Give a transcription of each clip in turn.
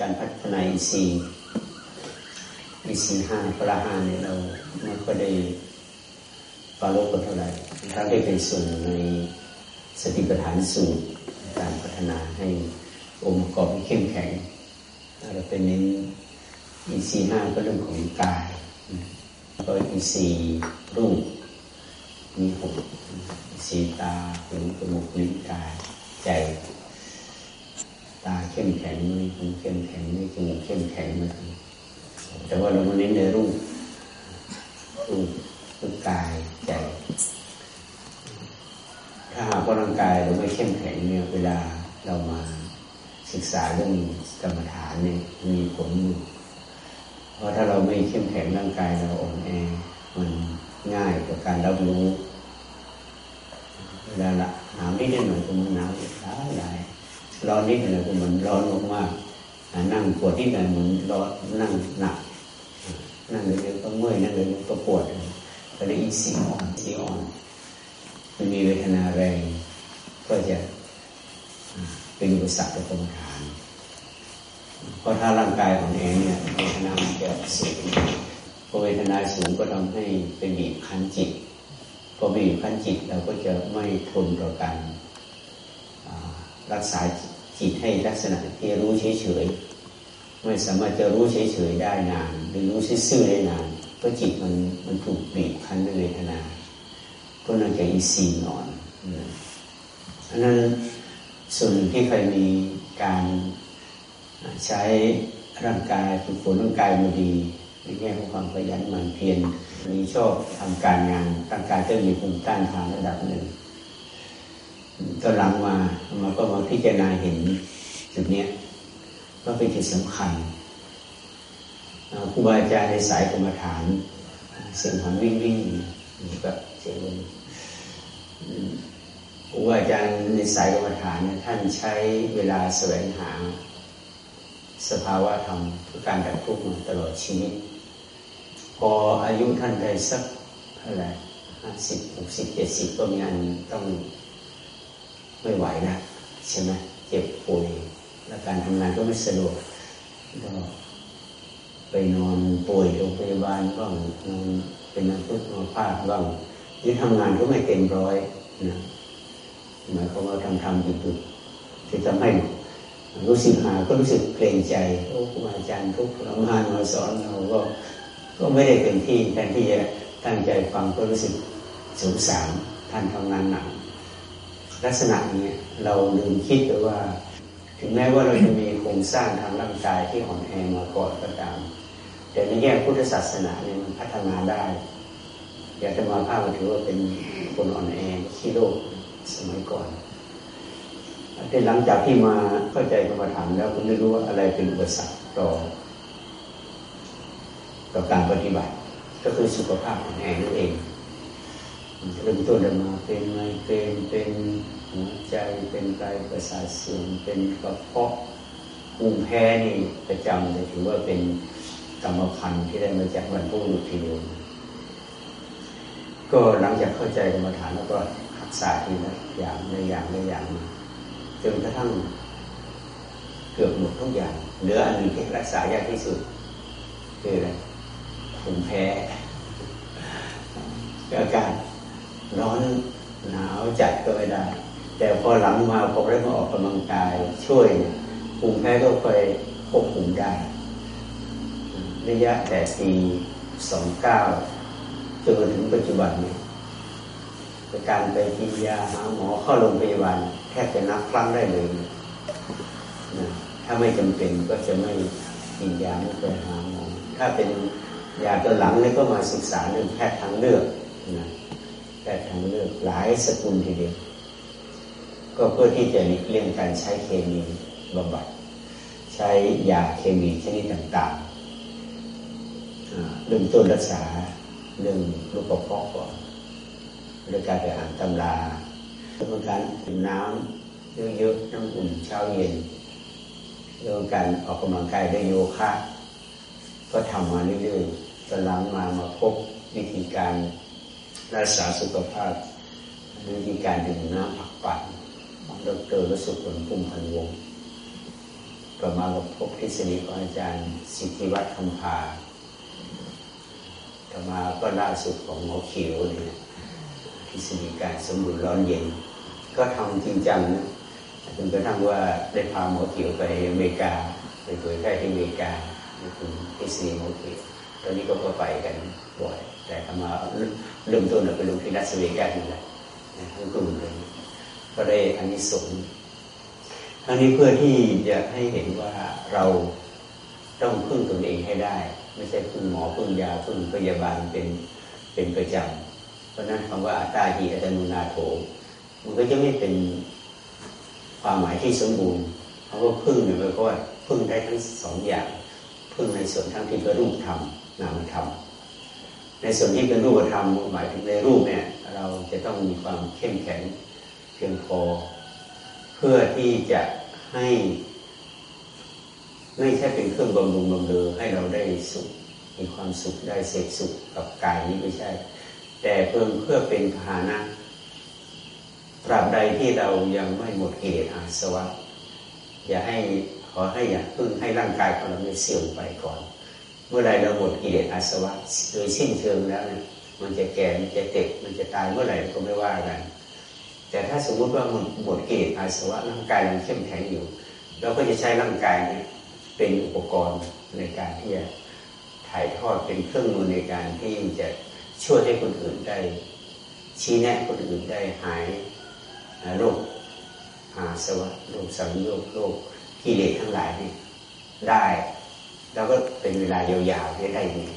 การพัฒนาอินทรีย์อินทรีย์ห้าพละห้าเนี่ยเราไม่ก็ได้ฟาโลกันเท่าไหร่ทั้งได้เป็นส่วนในสติปัฏฐานสูตรการพัฒนาให้องค์ประกอบเข้มแข็งเราเป็นเน้นอินทรีย์ห้าก็เรื่องของกายก็อินทรีย์รูปมีหกสีตาหูจมูกลิ้นกายใจาเข้มแข็งม่หูเข้มแข็งไม่จมูกเข้มแข็งนะแต่ว่าเรามาเน้นในรูปรูปรูปกายใจ ถ้าหากว่าร่างกายเราไม่เข้มแข็งเนี่ยเวลาเรามาศึกษาเรื่องกรรมฐานเนี่ยมีผลอยู่เพราะถ้าเราไม่เข้มแข็งร่างกายเราอ่อนแอมันง่ายต่อการรับรู้เวลาละหนาวนิดหน่อยก็มันหนาวหลายหลาย ร้อนนิดหน่อยก็มันร้อนมากๆนั่งปวดนิดหน่อยมันร้อนนั่งหนัก นั่งเร็วๆก็เมื่อยนั่งเร็วๆก็ปวดก็เลยอีสีอ่อนสีอ่อนมันมีเวทนาแรง ก็จะเป็นอุปสรรคต่อกรรมฐานเพราะถ้าร่างกายของเองเนี่ยเวทนามันจะสูงพอเวทนาสูงก็ทำให้เป็นบีบคั้นจิตพอบีบคั้นจิตเราก็จะไม่ทนต่อการรักษาจิต จิตให้ลักษณะที่รู้เฉยๆไม่สามารถจะรู้เฉยๆได้นาน หรือรู้ซื่อๆได้นานเพราะจิตมันมันถูกบีบคั้นด้วยเวทนาก็น่าจะอีซีนอนอันนั้นส่วนที่เคยมีการใช้ร่างกายฝึกฝนร่างกายมาดีในแง่ของความขยันหมั่นเพียรมีชอบทำการงานร่างกายก็มีภูมิต้านทานระดับหนึ่ง ตอนหลังมามาก็มาพิจารณาเห็นจุดนี้ก็เป็นจุดสำคัญครูบาอาจารย์ในสายกรรมฐาน เสียงหันวิ่งวิ่งแบบเสียงลมครูบาอาจารย์ในสายกรรมฐานท่านใช้เวลาแสวงหา สภาวะธรรมเพื่อการดับทุกข์มาตลอดชีวิต พออายุท่านได้สักเท่าไหร่ห้าสิบหกสิบเจ็ดสิบก็มีอันต้อง ไม่ไหวนะใช่ไหมเจ็บป่วยและการทำงานก็ไม่สะดวกก็ไปนอนป่วยโรงพยาบาลบ้างนอนเป็นนักพุทธมาพาดบ้างนี่ทำงานก็ไม่เต็มร้อยนะหมายความว่าทำทำจุดๆที่ทำให้รู้สึกหาก็รู้สึกเกรงใจโอ้ครูอาจารย์ทุกทำงานมาสอนเราก็ก็ไม่ได้เต็มที่แทนที่จะตั้งใจฟังก็รู้สึกสงสารท่านทำงานหนัก ลักษณะนี้เราลืมคิดไปว่า ถึงแม้ว่าเราจะมีโครงสร้างทางร่างกายที่อ่อนแอมาก่อนก็ตาม แต่ในแง่พุทธศาสนาเนี่ยมันพัฒนาได้ อยากจะมาภาพถือว่าเป็นคนอ่อนแอขี้โรคสมัยก่อนแต่หลังจากที่มาเข้าใจกรรมฐานแล้วคุณไม่รู้ว่าอะไรเป็นอุปสรรคต่อต่อการปฏิบัติ ก็คือสุขภาพของแอนั่นเองเริ่มต้นมาเป็นไมเกรนเป็น ใจเป็นไตประสาทเสื่อมเป็นกระเพาะภูมิแพ้นี่ประจำเลยถือว่าเป็นกรรมพันธุ์ที่ได้มาจากบรรพบุรุษทีเดียวก็หลังจากเข้าใจกรรมฐานแล้วก็รักษาทีละอย่างในอย่างในอย่างจนกระทั่งเกือบหมดทุกอย่าง เหลืออันหนึ่งที่รักษายากที่สุด คืออะไรภูมิแพ้อาการร้อนหนาวจัดก็ไม่ได้ แต่พอหลังมาพอได้มาออกกำลังกาย ช่วยภูมิแพ้ก็ค่อยควบคุมได้ระยะแต่ปีสองเก้าจนถึงปัจจุบันนี้การไปกินยาหาหมอเข้าโรงพยาบาลแทบจะนับครั้งได้เลยนะถ้าไม่จำเป็นก็จะไม่กินยาไม่ไปหาหมอถ้าเป็นยาตัวหลังนี่ก็มาศึกษาเรื่องแพทย์ทางเลือกนะแพทย์ทางเลือกหลายสกุลทีเดียว ก็เพื่อที่จะหลีกเลี่ยงการใช้เคมีบำบัด ใช้ยาเคมีชนิดต่างๆเริ่มต้นรักษาเรื่องลูกกระเพาะก่อนโดยการไปอ่านตำราเรื่องการดื่มน้ำเยอะๆน้ำอุ่นเช้าเย็นเรื่องการออกกำลังกายได้โยคะก็ทำมาเรื่อยๆตอนหลังมามาพบวิธีการรักษาสุขภาพวิธีการดื่มน้ำผักปั่น ดรวสุขผลพุ่มพันวงก็มาพบทฤษฎีของอาจารย์สิทธิวัฒน์คำพาต่อมาก็ล่าสุดของหมอเขียวเนี่ยทฤษฎีการสมดุลร้อนเย็น ก็ทำจริงจังนะจนกระทั่งว่าได้พาหมอเขียวไปอเมริกา ไปเผยแพร่ที่อเมริกานี่คือทฤษฎีหมอเขียวตอนนี้ก็ไปกันบ่อย แต่ทำมาเริ่มต้นเราไปลงที่รัสเวกัสนี่แหละทั้งกลุ่มเลย ก็ได้อันนี้สงทั้งนี้เพื่อที่จะให้เห็นว่าเราต้องพึ่งตนเองให้ได้ ไม่ใช่พึ่งหมอพึ่งยาพึ่งพยาบาลเป็นเป็นประจำเพราะนั้นคำว่าตาหีอัตโนนาโถมันก็จะไม่เป็นความหมายที่สมบูรณ์เพราะว่าพึ่งเนี่ยมันก็พึ่งได้ทั้งสองอย่าง พึ่งในส่วนทั้งที่เป็นรูปธรรมนามธรรมในส่วนที่เป็นรูปธรรมหมายถึงในรูปเนี่ย เราจะต้องมีความเข้มแข็ง เพียงพอ เพื่อที่จะให้ ไม่ใช่เป็นเครื่องบำรุงบำเรอให้เราได้สุข มีความสุขได้เสพสุขกับกายนี้ไม่ใช่ แต่เพื่อเพื่อเป็นพาหนะตราบใดที่เรายังไม่หมดกิเลสอาสวะ อย่าให้ขอให้อย่าพึ่งให้ร่างกายของเราไม่เสื่อมไปก่อน เมื่อใดเราหมดกิเลสอาสวะโดยสิ้นเชิงแล้วเนี่ยมันจะแก่ มันจะเจ็บมันจะตายเมื่อไหร่ก็ไม่ว่ากัน แต่ถ้าสมมุติว่ามันหมดกิเลสอาสวะร่างกายยังเข้มแข็งอยู่เราก็จะใช้ร่างกายนี้เป็นอุปกรณ์ในการที่จะถ่ายทอดเป็นเครื่องมือในการที่จะช่วยให้คนอื่นได้ ชี้แนะคนอื่นได้หายโรคอาสวะโรคสังโยคโรคกิเลสทั้งหลายนี่ได้แล้วก็เป็นเวลายาวๆได้ได้นี่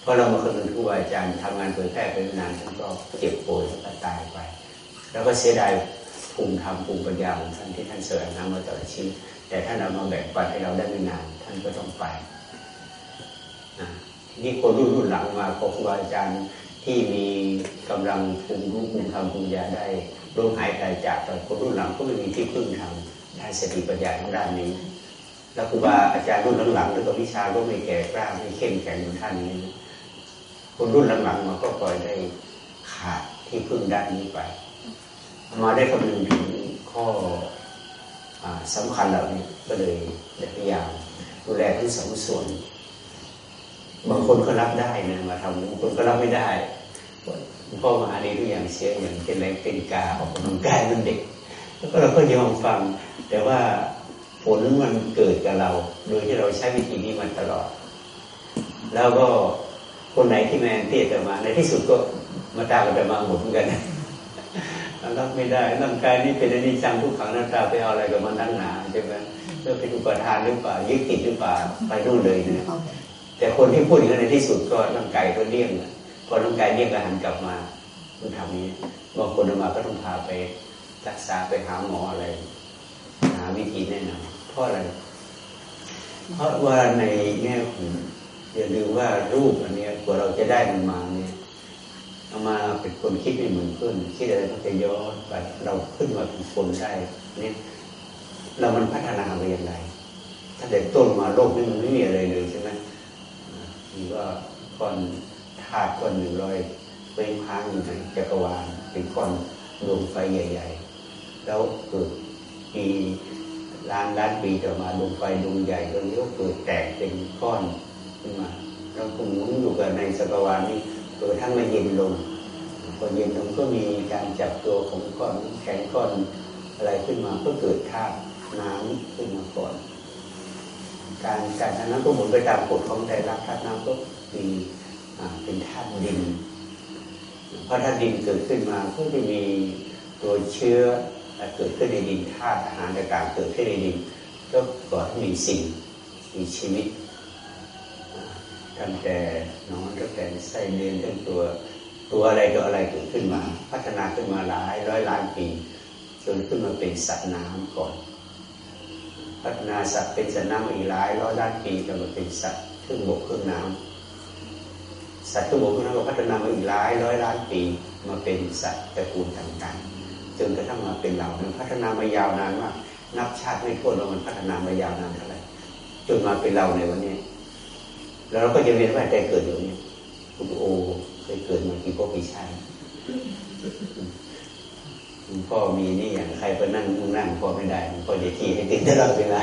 เพราะเรามาคนนึงครูบาอาจารย์ทำงานเผยแพร่เป็นนานท่านก็เจ็บป่วยแล้วก็ตายไป แล้วก็เสียดายภูมิธรรมภูมิปัญญาของท่านที่ท่านเสริมน้ำมาตลอชีวิตแต่ท่านเอามาแบ่งปันให้เราได้ไม่นานท่านก็ต้องไปนี่คนรุ่นรุ่นหลังมาครูบาอาจารย์ที่มีกำลังภูมิรู้ภูมิธรรมภูมิญาได้ร่วมหายใจจากไปคนรุ่นหลังก็ไม่มีที่พึ่งทำได้สติปัญญาทางด้านนี้ แล้วครูบาอาจารย์รุ่นหลังๆแล้วก็วิชาก็ไม่แก่กล้าไม่เข้มแข็งเหมือนท่านนี้คนรุ่นหลังๆมาก็ปล่อยได้ขาดที่พึ่งด้านนี้ไป มาได้คำนึงถึงข้อสำคัญเหล่านี้ก็เลยพยายามดูแลทั้งสองส่วน บางคนก็รับได้นะมาทำบางคนก็รับไม่ได้พ่อมาในทุกอย่างเสียอย่างเป็นแรงเป็นกาออกกำลังกายมันเด็ก แล้วก็เราก็ยอมฟัง แต่ว่าผลมันเกิดกับเรา โดยที่เราใช้วิธีนี้มาตลอด แล้วก็คนไหนที่แมนเตี้ยแต่มาในที่สุดก็มาตามกันมาหมดเหมือนกัน รับไม่ได้ร่างกายนี้เป็นอนิจจังทุกขังนัตตาไปเอาอะไรกับมันนั่งหนาใช่ไหมเพื่อเป็นอุปทานหรือเปล่ายึดติดหรือเปล่าไปนู่นเลยนะแต่คนที่พูดอย่างนั้นในที่สุดก็ร่างกายก็เลี่ยงพอร่างกายเลี่ยงก็หันกลับมาต้องทำนี้บางคนออกมาก็ต้องพาไปรักษาไปหาหมออะไร หาวิธีแนะนำเพราะอะไร เพราะว่าในแง่ของอย่าลืมว่ารูปอันนี้กว่าเราจะได้มันมาเนี่ย เอามาเป็นคนคิดไม่เหมือนเพื่อนคิดอะไรก็จะย้อนไป เราขึ้นมาเป็นคนได้นี่เรามันพัฒนาไปอย่างไร ถ้าเด็กต้นมาโลกนี้มันไม่มีอะไรเลยใช่ไหมมีว่าก้อนธาตุก้อนหนึ่งลอยเป็นค้างอยู่ในจักรวาลเป็นก้อนดวงไฟใหญ่ ๆ แล้วเกิดปีล้านล้านปีต่อมาดวงไฟดวงใหญ่ตรงนี้ก็เกิดแตกเป็นก้อนขึ้นมาแล้วคงมุนอยู่กับในจักรวาลนี้ตัวทั้งมันเย็นลง พอนเย็นลงก็มีการจับตัวของก้อนแข็งก้อนอะไรขึ้นมาก็เกิดธาตุน้ำขึ้นมาก่อน การการทนั้นก็หมุนไปตามกฎของใจรักธาตุน้ำก็มีเป็นธาตุดินเพราะธาตุดินเกิดขึ้นมาก็จะมีตัวเชื้อเกิดขึ้นในดินธาตุอาหารต่างๆเกิดขึ้นในดิน ก็ก่อให้มีสิ่งมีชีวิตตั้งแต่น้องตั้งแต่ไส้เดือนตั้งตัว ตัวอะไรตัวอะไรเกิดขึ้นมา พัฒนาขึ้นมาหลายร้อยล้านปีจนขึ้นมาเป็นสัตว์น้ำก่อน พัฒนาสัตว์เป็นสัตว์น้ำอีกหลายร้อยล้านปีจนมาเป็นสัตว์ครึ่งบกครึ่งน้ำสัตว์ครึ่งบกครึ่งน้ำก็พัฒนามาอีกหลายร้อยล้านปีมาเป็นสัตว์ตระกูลต่างๆจนกระทั่งมาเป็นเรามันพัฒนามายาวนานมากนับชาติไม่ท้วนว่ามันพัฒนามายาวนานเท่าไหร่จนมาเป็นเราในวันนี้ แล้วเราก็จะเวียนว่าใจเกิดอยู่นี่คุณโอ เคยเกิดมากี่พ่อกี่ชาติพ่อมีนี่อย่างใครไปนั่งนั่งพ่อไม่ได้พ่อจะที่ให้ติดตลอดเวลา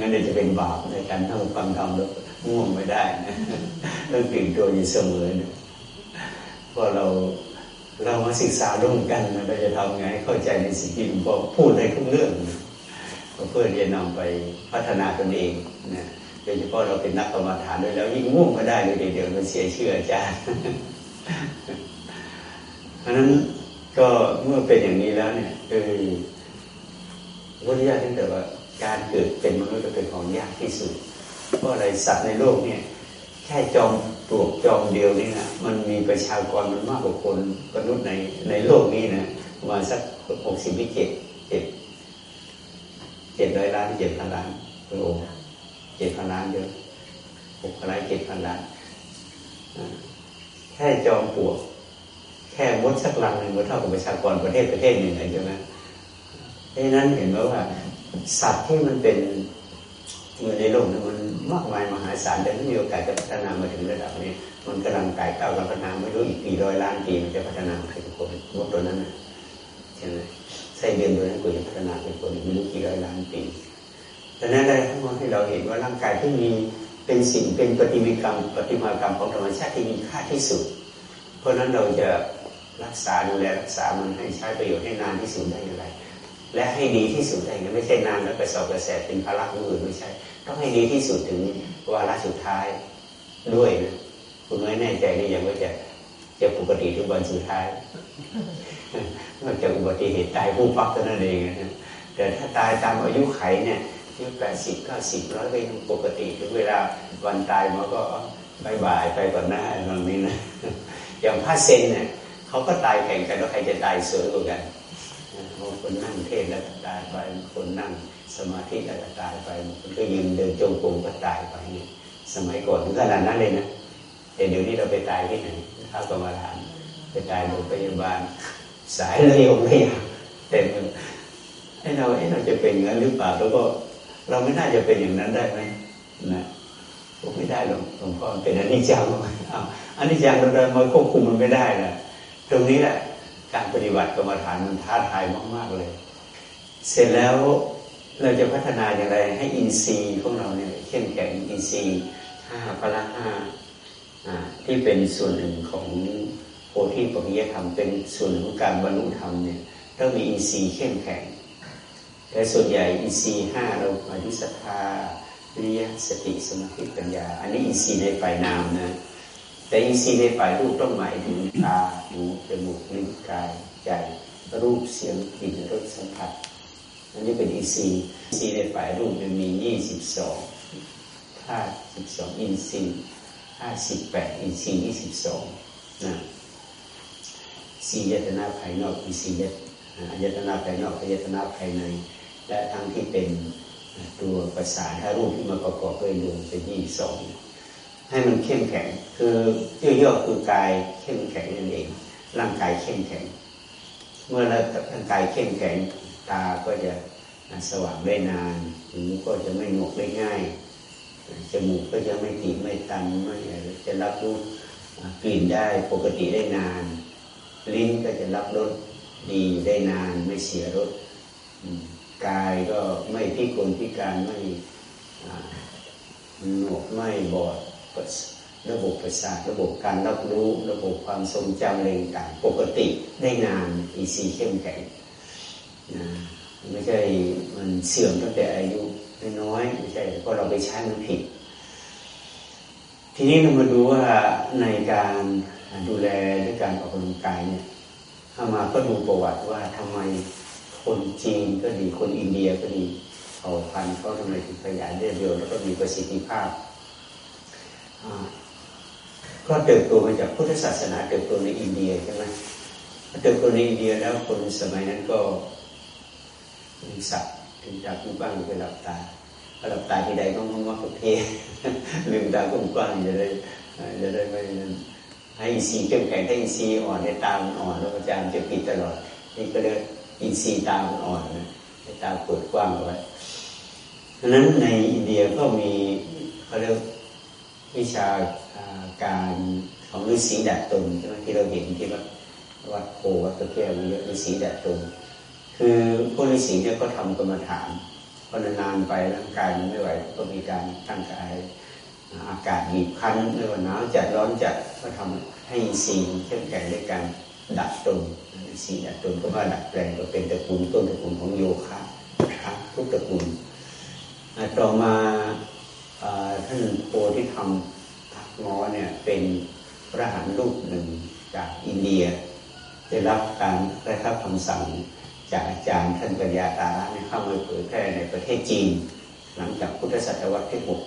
งั้นเดี๋ยวจะเป็นบาปในการทำความทำแล้วง่วงไม่ได้นะต้องตื่นตัวอยู่เสมอนะเพราะเราเรามาศึกษาร่วมกันเราจะทำไงเข้าใจในสิ่งที่หลวงพ่อพูดในทุกเรื่อง เพื่อจะนำไปพัฒนาตนเองนะ โดยเฉพาะเราเป็นนักกรรมฐานด้วยแล้วยิ่งง่วงไม่ได้เลยเดี๋ยวเราเสียเชื่ออาจารย์เพราะนั้นก็เมื่อเป็นอย่างนี้แล้วเนี่ยคือวิทยาท่านแต่ว่าการเกิดเป็นมนุษย์จะเป็นของยากที่สุด เพราะอะไรสัตว์ในโลกเนี่ย แค่จอมปลวกจอมเดียวนี่นะมันมีประชากรมันมากกว่าคนมนุษย์ในในโลกนี้นะประมาณสักหกสิบวิเจ็ดเจ็ดเจ็ดร้อยล้านเจ็ดพันล้านโล เจ็ดพันล้านเยอะหกพันล้านเจ็ดพันล้านแค่จอมปลวก แค่มดสักลังหนึ่งมันเท่ากับประชากรประเทศประเทศหนึ่งใช่ไหมดังนั้นเห็นไหมว่า สัตว์ที่มันเป็นอยู่ในโลกนี้มันมากมายมหาศาลแต่ไม่มีโอกาสจะพัฒนามาถึงระดับนี้ มันกำลังไก่ก้าวพัฒนาไม่รู้อีกกี่ร้อยล้านปีมันจะพัฒนาเป็นคนมดตัวนั้นใช่ไหมไส้เดือนตัวนั้นก็จะพัฒนาเป็นคนไม่รู้กี่ร้อยล้านปี ดังนั้นได้ทั้งหมดให้เราเห็นว่าร่างกายที่มีเป็นสิ่งเป็นปฏิมากรรมปฏิมากรรมของธรรมชาติที่มีค่าที่สุด เพราะนั้นเราจะรักษาดูแลรักษามันให้ใช้ประโยชน์ให้นานที่สุดได้อย่างไร และให้ดีที่สุดได้ยังไม่ใช่นานแล้วไปสอบกระแสเป็นภาระคนอื่นไม่ใช่ต้องให้ดีที่สุดถึงวาระสุดท้ายด้วยนะคุณไม่แน่ใจนี่ยังว่าจะจะปกติทุกวันสุดท้ายนอกจากอุบัติเหตุตายปุ๊บปั๊บเท่านั้นเองนะแต่ถ้าตายตามอายุไขเนี่ย อายุแปดสิบเก้าสิบร้อยก็ยังปกติถึงเวลาวันตายมันก็ bye bye ไปก่อนหน้าตรงนี้นะอย่างพระเซนเนี่ยเขาก็ตายแข่งกันว่าใครจะตายสวยกว่ากันบางคนนั่งเทศแล้วก็ตายไปบางคนนั่งสมาธิแล้วก็ตายไปบางคนก็ยืนเดินจงกรมก็ตายไปเนี่ยสมัยก่อนถึงขนาดนั้นเลยนะแต่เดี๋ยวนี้เราไปตายที่ไหนข้ากรรมฐานไปตายโรงพยาบาลสายระยงระยาแต่ให้เราให้เราจะเป็นงั้นหรือเปล่าแล้วก็ เราไม่น่าจะเป็นอย่างนั้นได้ไหมนะผมไม่ได้หรอกหลวงพ่อเป็นอนิจจังอ้าวอนิจจังเรามาควบคุมมันไม่ได้นะตรงนี้แหละการปฏิบัติกรรมฐานมันท้าทายมาก ๆ เลย เสร็จแล้วเราจะพัฒนาอย่างไรให้อินทรีย์ของเราเนี่ยเข้มแข็งอินทรีย์ห้าพละห้าที่เป็นส่วนหนึ่งของโพธิปัญญธรรมเป็นส่วนของการบรรลุธรรมเนี่ยต้องมีอินทรีย์เข้มแข็ง แต่ส่วนใหญ่อินทรีย์ห้าเราหมายถึงศรัทธาวิริยะสติสมาธิปัญญา อันนี้อินทรีย์ในฝ่ายนามนะ แต่อินทรีย์ในฝ่ายรูปต้องหมายถึงตาหูจมูกลิ้นกายใจรูปเสียงกลิ่นรสสัมผัสอันนี้เป็นอินทรีย์อินทรีย์ในฝ่ายรูปมันมียี่สิบสองธาตุสิบสองอินทรีย์ธาสิบแปดอินทรีย์ยี่สิบสองนะสี่ยตนาภายนอกอินทรีย์ยตนาภายนอกยตนาภายใน และทั้งที่เป็นตัวประสานถ้ารูปที่มาประกอบด้วยดวงเป็นยี่สองให้มันเข้มแข็ง คือย่อๆคือกายเข้มแข็งนั่นเอง ร่างกายเข้มแข็ง เมื่อร่างกายเข้มแข็งตาก็จะสว่างได้นานหูก็จะไม่หนวกได้ง่ายจมูกก็จะไม่ตีไม่ตันไม่จะรับรู้กลิ่นได้ปกติได้นาน ลิ้นก็จะรับรสดีได้นานไม่เสียรส กายก็ไม่พิกลพิการไม่หนวกไม่บอดระบบประสาทระบบการรับรู้ ระบบความทรงจำเรงต่างปกติได้นานอีซีเข้มแข็งนะไม่ใช่มันเสื่อมตั้งแต่อายุน้อยไม่ใช่เพราะเราไปใช้มันผิด ทีนี้เรามาดูว่าในการดูแลด้วยการออกกำลังกายเนี่ยถ้ามาก็ดูประวัติว่าทำไม คนจีนก็ดีคนอินเดียก็ดีเผ่าพันธุ์เขาทำไมถึงขยายได้เร็วแล้วก็มีประสิทธิภาพก็เติบโตมาจากพุทธศาสนาเติบโตในอินเดียใช่ไหมเติบโตในอินเดียแล้วคนสมัยนั้นก็มีศักดิ์ถึงจากผู้บ้างไปหลับตาหลับตาที่ใดก็มั่งว่าโอเคลืมตากว้างจะได้จะได้ไม่ให้อินซีเข้มแข็งถ้าอินทรีอ่อนในตามอ่อนแล้วอาจารย์จะปิดตลอดนี่ก็เรีย อินทรีย์ตามอ่อนนะตาเปิดกว้างเอาไว้ดังนั้นในอินเดียก็มีเขาเรียกวิชาการของฤาษีดัดตนใช่ไหมที่เราเห็นที่วัดวัดโพวัดตะแก้วเยอะฤาษีดัดตนคือพวกฤาษีเนี่ยก็ทำกรรมฐานพอนานๆไปร่างกายมันไม่ไหวก็มีการตั้งกายอากาศบีบคั้นไม่ว่าหนาวจัดร้อนจัดก็ทำให้สีเข้มแข็งด้วยการดัดตน สีดัดตนก็มาดัดแปลงก็เป็นตระกูลต้นตระกูลของโยคะครับทุกตระกูลต่อมาท่านโพธิธรรมทักงอเนี่ยเป็นพระหันรูปหนึ่งจากอินเดีย ได้รับการได้รับคำสั่งจากอาจารย์ท่านปัญญาตาเข้ามาเผยแพร่ในประเทศจีน หลังจากพุทธศตวรรษที่หก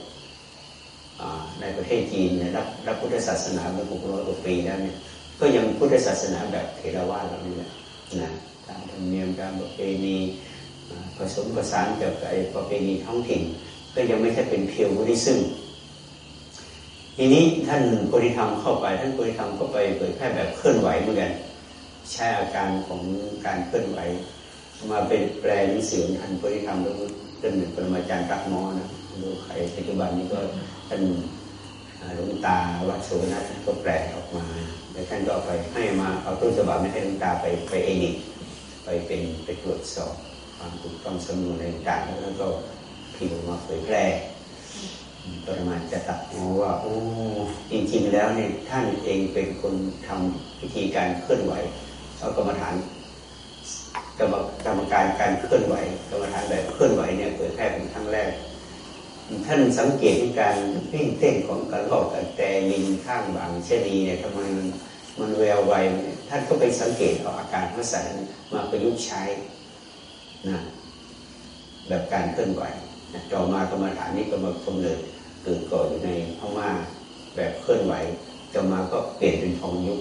ในประเทศจีนเนี่ยรับรับพุทธศาสนามาหกร้อยกว่าปีแล้วเนี่ย ก็ยังพุทธศาสนาแบบเทรวาสเรานี่แหละนะตามธรรมเนียมตามประเพณีผสมผสานกับไอ้ประเพณีท้องถิ่น ก็ยังไม่ใช่เป็นเพียวบุริซึมทีนี้ท่านโพธิธรรมเข้าไป ท่านโพธิธรรมก็ไปเผยแพร่แบบเคลื่อนไหวเหมือนกันใช้อาการของการเคลื่อนไหว มาเป็นแปลหนังสือท่านโพธิธรรมแล้วท่านหนึ่งปรมาจารย์รักมอนะดูใครปัจจุบันนี้ก็ท่านหลวงตาวัดโสนะท่านก็แปลออกมา แล้วท่านก็ไปให้มาเอาต้นฉบับไม่ให้หลวงตาไปไปเอดิตไปเป็นไปตรวจสอบความถูกต้องสำนวนในต่างแล้วก็พิมพ์มาเผยแพร่ปรมาจะตัดมอว่าโอ้จริงๆแล้วเนี่ยท่านเองเป็นคนทำวิธีการเคลื่อนไหวเอากรรมฐานกรรมกรรมการการเคลื่อนไหวกรรมฐานแบบเคลื่อนไหวเนี่ยเผยแพร่เป็นครั้งแรก ท่านสังเกตในการวิ่งเต้นของกระรอกกระแตลิงข้างบางเชนีเนี่ยทำไมมันมันแววไวท่านก็ไปสังเกตเอาอาการพระสันมาประยุกต์ใช้นะแบบการเคลื่อนไหวต่อมากรรมฐานนี้ก็มากำเนิดเกิดก่อนอยู่ในพม่าแบบเคลื่อนไหวต่อมาก็เปลี่ยนเป็นทองยุค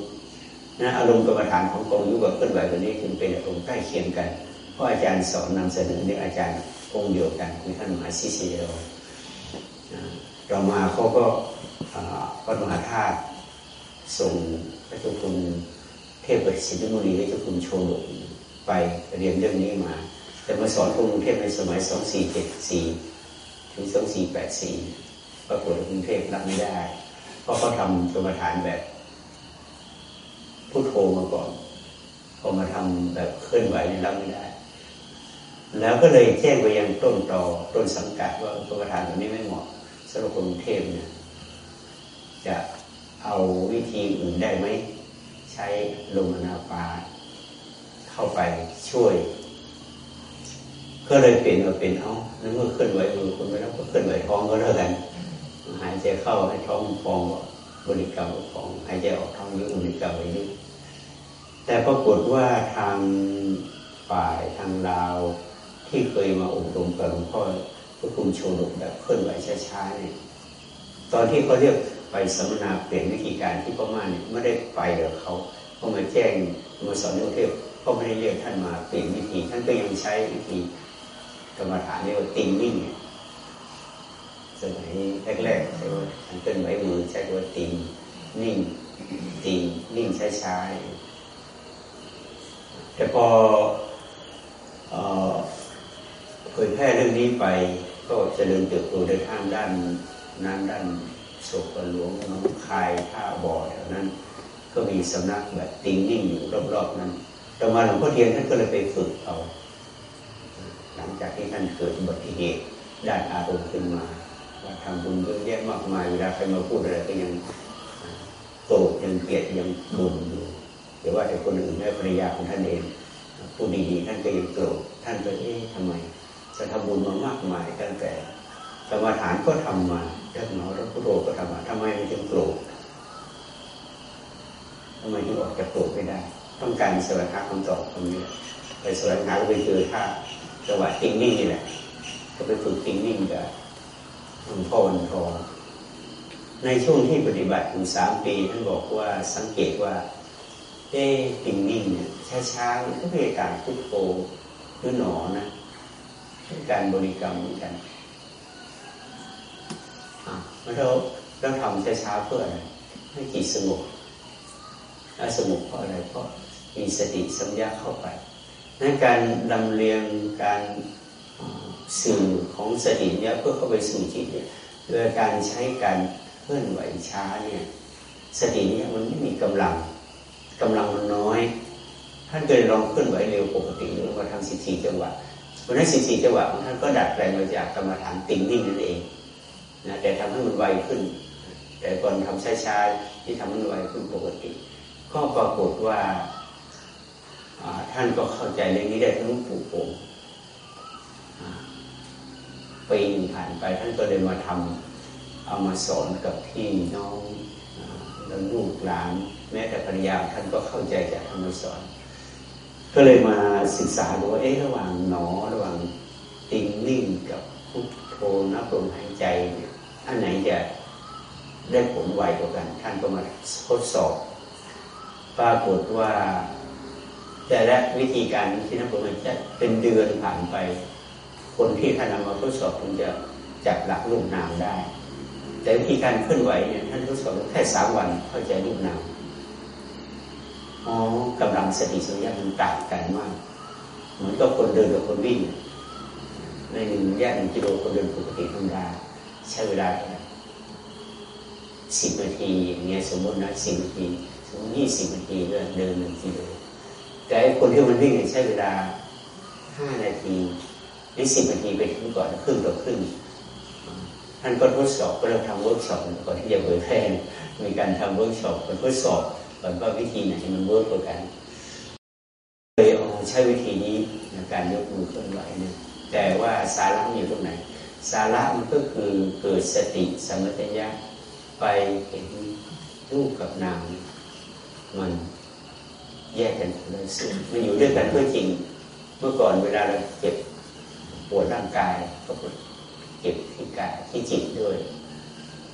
นะอารมณ์กรรมฐานของกองยุคกับเคลื่อนไหวตัวนี้คือเป็นอารมณ์ใกล้เคียงกันเพราะอาจารย์สอนนำเสนอเนี่ยอาจารย์องค์เดียวกันคือท่านมหาซิเซโร ต่อมาเขาก็พระมหาธาตุส่งพระเจ้าคุณเทพประสิทธิมุนีพระเจ้าคุณโชดไปเรียนเรื่องนี้มา แต่มาสอนกรุงเทพในสมัย 2474 ถึง 2484ปรากฏกรุงเทพรับไม่ได้ เพราะเขาทำกรรมฐานแบบพุทโธมาก่อนพอมาทำแบบเคลื่อนไหวนี่รับไม่ได้ แล้วก็เลยแจ้งไปยังต้นต่อต้นสังกัดว่ากรรมฐานแบบนี้ไม่เหมาะำหรับกรุงเทพเนี่ยจะเอาวิธีอื่นได้ไหม ใช้ลมนาปาเข้าไปช่วย ก็เลยเปลี่ยนมาเป็นเอาแล้วเมื่อเคลื่อนไหวมือคุณไม่ต้องก็เคลื่อนไหวท้องก็เท่ากัน หายใจเข้าให้ท้องฟองบริกรรมฟองหายใจออกท้องยุบบริกรรมไปยุแต่ปรากฏว่าทางฝ่ายทางลาวที่เคยมาอบรมกับหลวงพ่อ พระคุณโชว์แบบเคลื่อนไหวช้าๆเนี่ยตอนที่เขาเรียกไปสัมมนาเปลี่ยนวิธีการที่พม่าเนี่ยไม่ได้ไปกับเขาเขามาแจ้งมาสอนนุเทพก็ไม่ได้เรียกท่านมาเปลี่ยนวิธีท่านก็ยังใช้วิธีกรรมฐานเรียกว่าติงนิ่งสมัยแรกๆใช่ไหมท่านเป็นไหวมือใช้ตัวติงนิ่งติงนิ่งช้าๆแต่พอเผยแพร่เรื่องนี้ไป ก็เจริ่มเติบโตในทางด้านนั้นด้านศกหลวงน้องคายท่าบ่อแถวนั้น ก็มีสำนักแบบติงนิ่งอยู่รอบๆนั้นต่อมาหลวงพ่อเทียนท่านก็เลยไปฝึกเอา หลังจากที่ท่านเกิดอุบัติเหตุด้านอารมณ์ขึ้นมาว่าทำบุญเยอะแยะมากมายเวลาใครมาพูดอะไรก็ยังโกรธยังเกลียดยังบ่นอยู่แต่ว่าแต่คนอื่นแม่ภรรยาของท่านเองพูดดีๆท่านก็ยังโกรธท่านก็เอ๊ะทำไม จะทำบุญมามากมาย ตั้งแต่กรรมฐานก็ทำมาเจ้าหนอแล้วพุทโธก็ทำมาทำไมมันจึงโกรธทำไมถึงออกจากโกรธไม่ได้ ต้องการสวรรค์คำตอบตรงนี้ไปสวรรค์ก็ไปเจอท่าจังหวะติงนิ่งนี่แหละก็ไปฝึกติงนิ่งกับหลวงพ่อวันทองในช่วงที่ปฏิบัติถึงสามปีท่านบอกว่าสังเกตว่า เอ๊ติงนิ่งเนี่ยช้าๆก็เป็นการพุทโธหรือหนอนะ การบริกรรมเหมือนกันเราเราทำช้าๆเพื่ออะไรให้จิตสงบถ้าสงบเพราะอะไรเพราะมีสติสัมยาเข้าไปนั้นการดำเรียงการสื่อของสติเนี่ยเพื่อเข้าไปสู่จิตเนี่ยโดยการใช้การเคลื่อนไหวช้าเนี่ยสติเนี่ยมันไม่มีกำลังกำลังมันน้อยท่านเคยลองเคลื่อนไหวเร็วปกติหรือว่าทำสิบสี่จังหวะ เพราะนั้นสิบสี่จังหวะของท่านก็ดัดแปลงมาจากกรรมฐานติ่งนิ่งนั่นเองนะแต่ทำให้มันไวขึ้น แต่ก่อนทำช้าๆที่ทำให้มันไวขึ้นปกติ ก็ปรากฏว่าท่านก็เข้าใจเรื่องนี้ได้ทั้งปู่โป่งปีนผ่านไปท่านก็เลยมาทำเอามาสอนกับพี่น้องแล้วลูกหลาน แม้แต่ภรรยาท่านก็เข้าใจจากธรรมสอน ก็เลยมาศึกษาดูว่าเอ๊ะระหว่างหนอระหว่างติงนิ่งกับพุทโธนับลมหายใจเนี่ยอันไหนจะได้ผลไวกว่ากันท่านก็มาทดสอบปรากฏว่า แต่ละวิธีการที่นักปฏิบัติเป็นเดือนผ่านไป คนที่ท่านนำมาทดสอบคงจะจับหลักรูปนามได้ แต่วิธีการเคลื่อนไหวเนี่ยท่านทดสอบแค่สามวันเข้าใจรูปนาม อ๋อกำลังสติสัมยามันต่างกันมาก เหมือนกับคนเดินกับคนวิ่งในหนึ่งแยกหนึ่งกิโลคนเดินปกติธรรมดาใช้เวลาแค่สิบนาทีอย่างเงี้ยสมมตินะสิบนาทีสมมติยี่สิบนาทีก็เดินหนึ่งกิโลแต่คนที่มันวิ่งใช้เวลาห้านาทีหรือสิบนาทีไปถึงก่อนครึ่งต่อครึ่งท่านก็ทดสอบก็เราทำเวิร์กช็อปก่อนที่จะเผยแพร่มีการทำเวิร์กช็อปทดสอบ ก่อนว่าวิธีไหนมัน work กว่ากันเลยเอาใช้วิธีนี้ในการยกมือเคลื่อนไหวเนี่ยแต่ว่าสาระอยู่ตรงไหน สาระมันก็คือเกิดสติสมัญญะไปเห็นรูปกับนามมันแยกกันเลยซึ่งมันอยู่ด้วยกันเพื่อจริง เมื่อก่อนเวลาเราเจ็บปวดร่างกายก็ปวดเจ็บที่กายที่จิตด้วย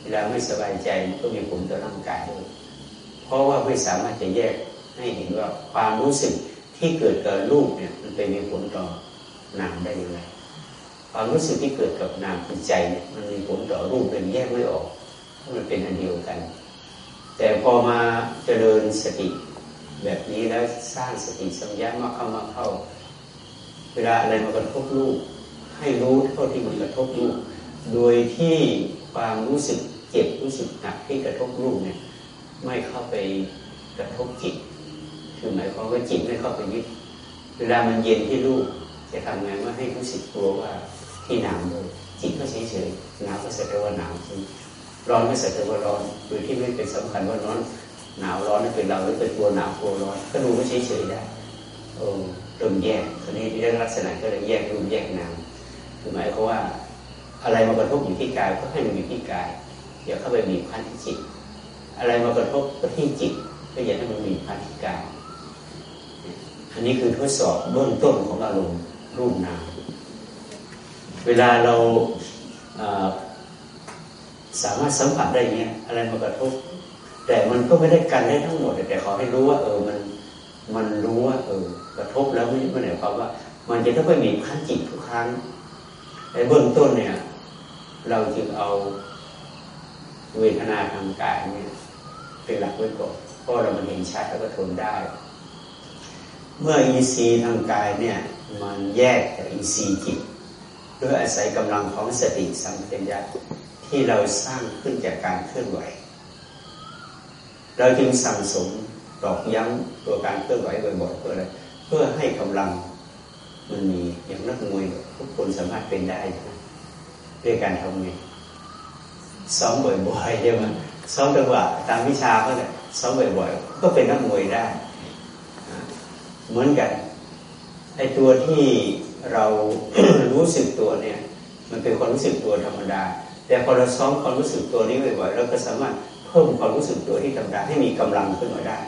เวลาไม่สบายใจมันก็มีผลต่อร่างกายด้วย ราะว่าไม่สามารถจะแยกให้เห็นว่าความรู้สึกที่เกิดกับรูปเนี่ยมันไปมีผลต่อนามได้ยังไงความรู้สึกที่เกิดกับนามคือใจเนี่ยมันมีผลต่อรูปเป็นแยกไม่ออกเพราะมันเป็นอันเดียวกัน แต่พอมาเจริญสติแบบนี้แล้วสร้างสติสัมยามาเข้ามาเข้า เวลาอะไรมากระทบลูกให้รู้เท่าที่มันกระทบลูกโดยที่ความรู้สึกเจ็บรู้สึกหนักที่กระทบลูกเนี่ย ไม่เข้าไปกระทบจิต คือหมายความว่าจิตไม่เข้าไปยึด เวลามันเย็นที่ลูกจะทำไงว่าให้รู้สึกตัวว่าที่หนาวเลยจิตก็เฉยเฉยหนาวก็แสดงว่าหนาวจริงร้อนก็แสดงว่าร้อนโดยที่ไม่เป็นสำคัญว่าร้อนหนาวร้อนนั่นเป็นเราหรือเป็นตัวหนาวตัวร้อนก็ดูไม่เฉยๆได้โอ้ตรงแยกคนนี้เรื่องลักษณะก็เลยแยกรูปแยกนามคือหมายความว่าอะไรมากระทบอยู่ที่กายก็ให้มันอยู่ที่กายอย่าเข้าไปมีพันที่จิต อะไรมากระทบก็ที่จิตก็อย่าให้มันมีพันที่กาอันนี้คือทดสอบเบื้องต้นของอารมณ์รูปนาม เวลาเราสามารถสัมผัสได้เงี้ยอะไรมากระทบ แต่มันก็ไม่ได้กันได้ทั้งหมด แต่ขอให้รู้ว่า เออมันมันรู้ว่า เออ กระทบแล้วไม่ไม่หมายความว่า มันจะต้องไปมีขั้นจิตทุกครั้งในเบื้องต้นเนี่ย เราจึงเอาเวทนาทางกายเนี่ย เป็นหลักไว้ก่อนเพราะเรามันเห็นชัดแล้วก็ทนได้ เมื่ออินทรีย์ทางกายเนี่ยมันแยกจากอินทรีย์จิตด้วยอาศัยกำลังของสติสัมปชัญญะที่เราสร้างขึ้นจากการเคลื่อนไหว เราจึงสั่งสมตอกย้ำตัวการเคลื่อนไหวบ่อยๆเพื่ออะไรเพื่อให้กำลังมันมีอย่างนักมวยทุกคนสามารถเป็นได้ด้วยการทำไงซ้อมบ่อยๆใช่ไหม ซ้อมจังหวะตามวิชาเขาเนี่ยซ้อมบ่อยๆก็เป็นนักมวยได้ เหมือนกันไอ้ตัวที่เรารู้สึกตัวเนี่ย มันเป็นความรู้สึกตัวธรรมดา แต่พอเราซ้อมความรู้สึกตัวนี้บ่อยๆเราก็สามารถเพิ่มความรู้สึกตัวที่ธรรมดาให้มีกำลังขึ้นมาได้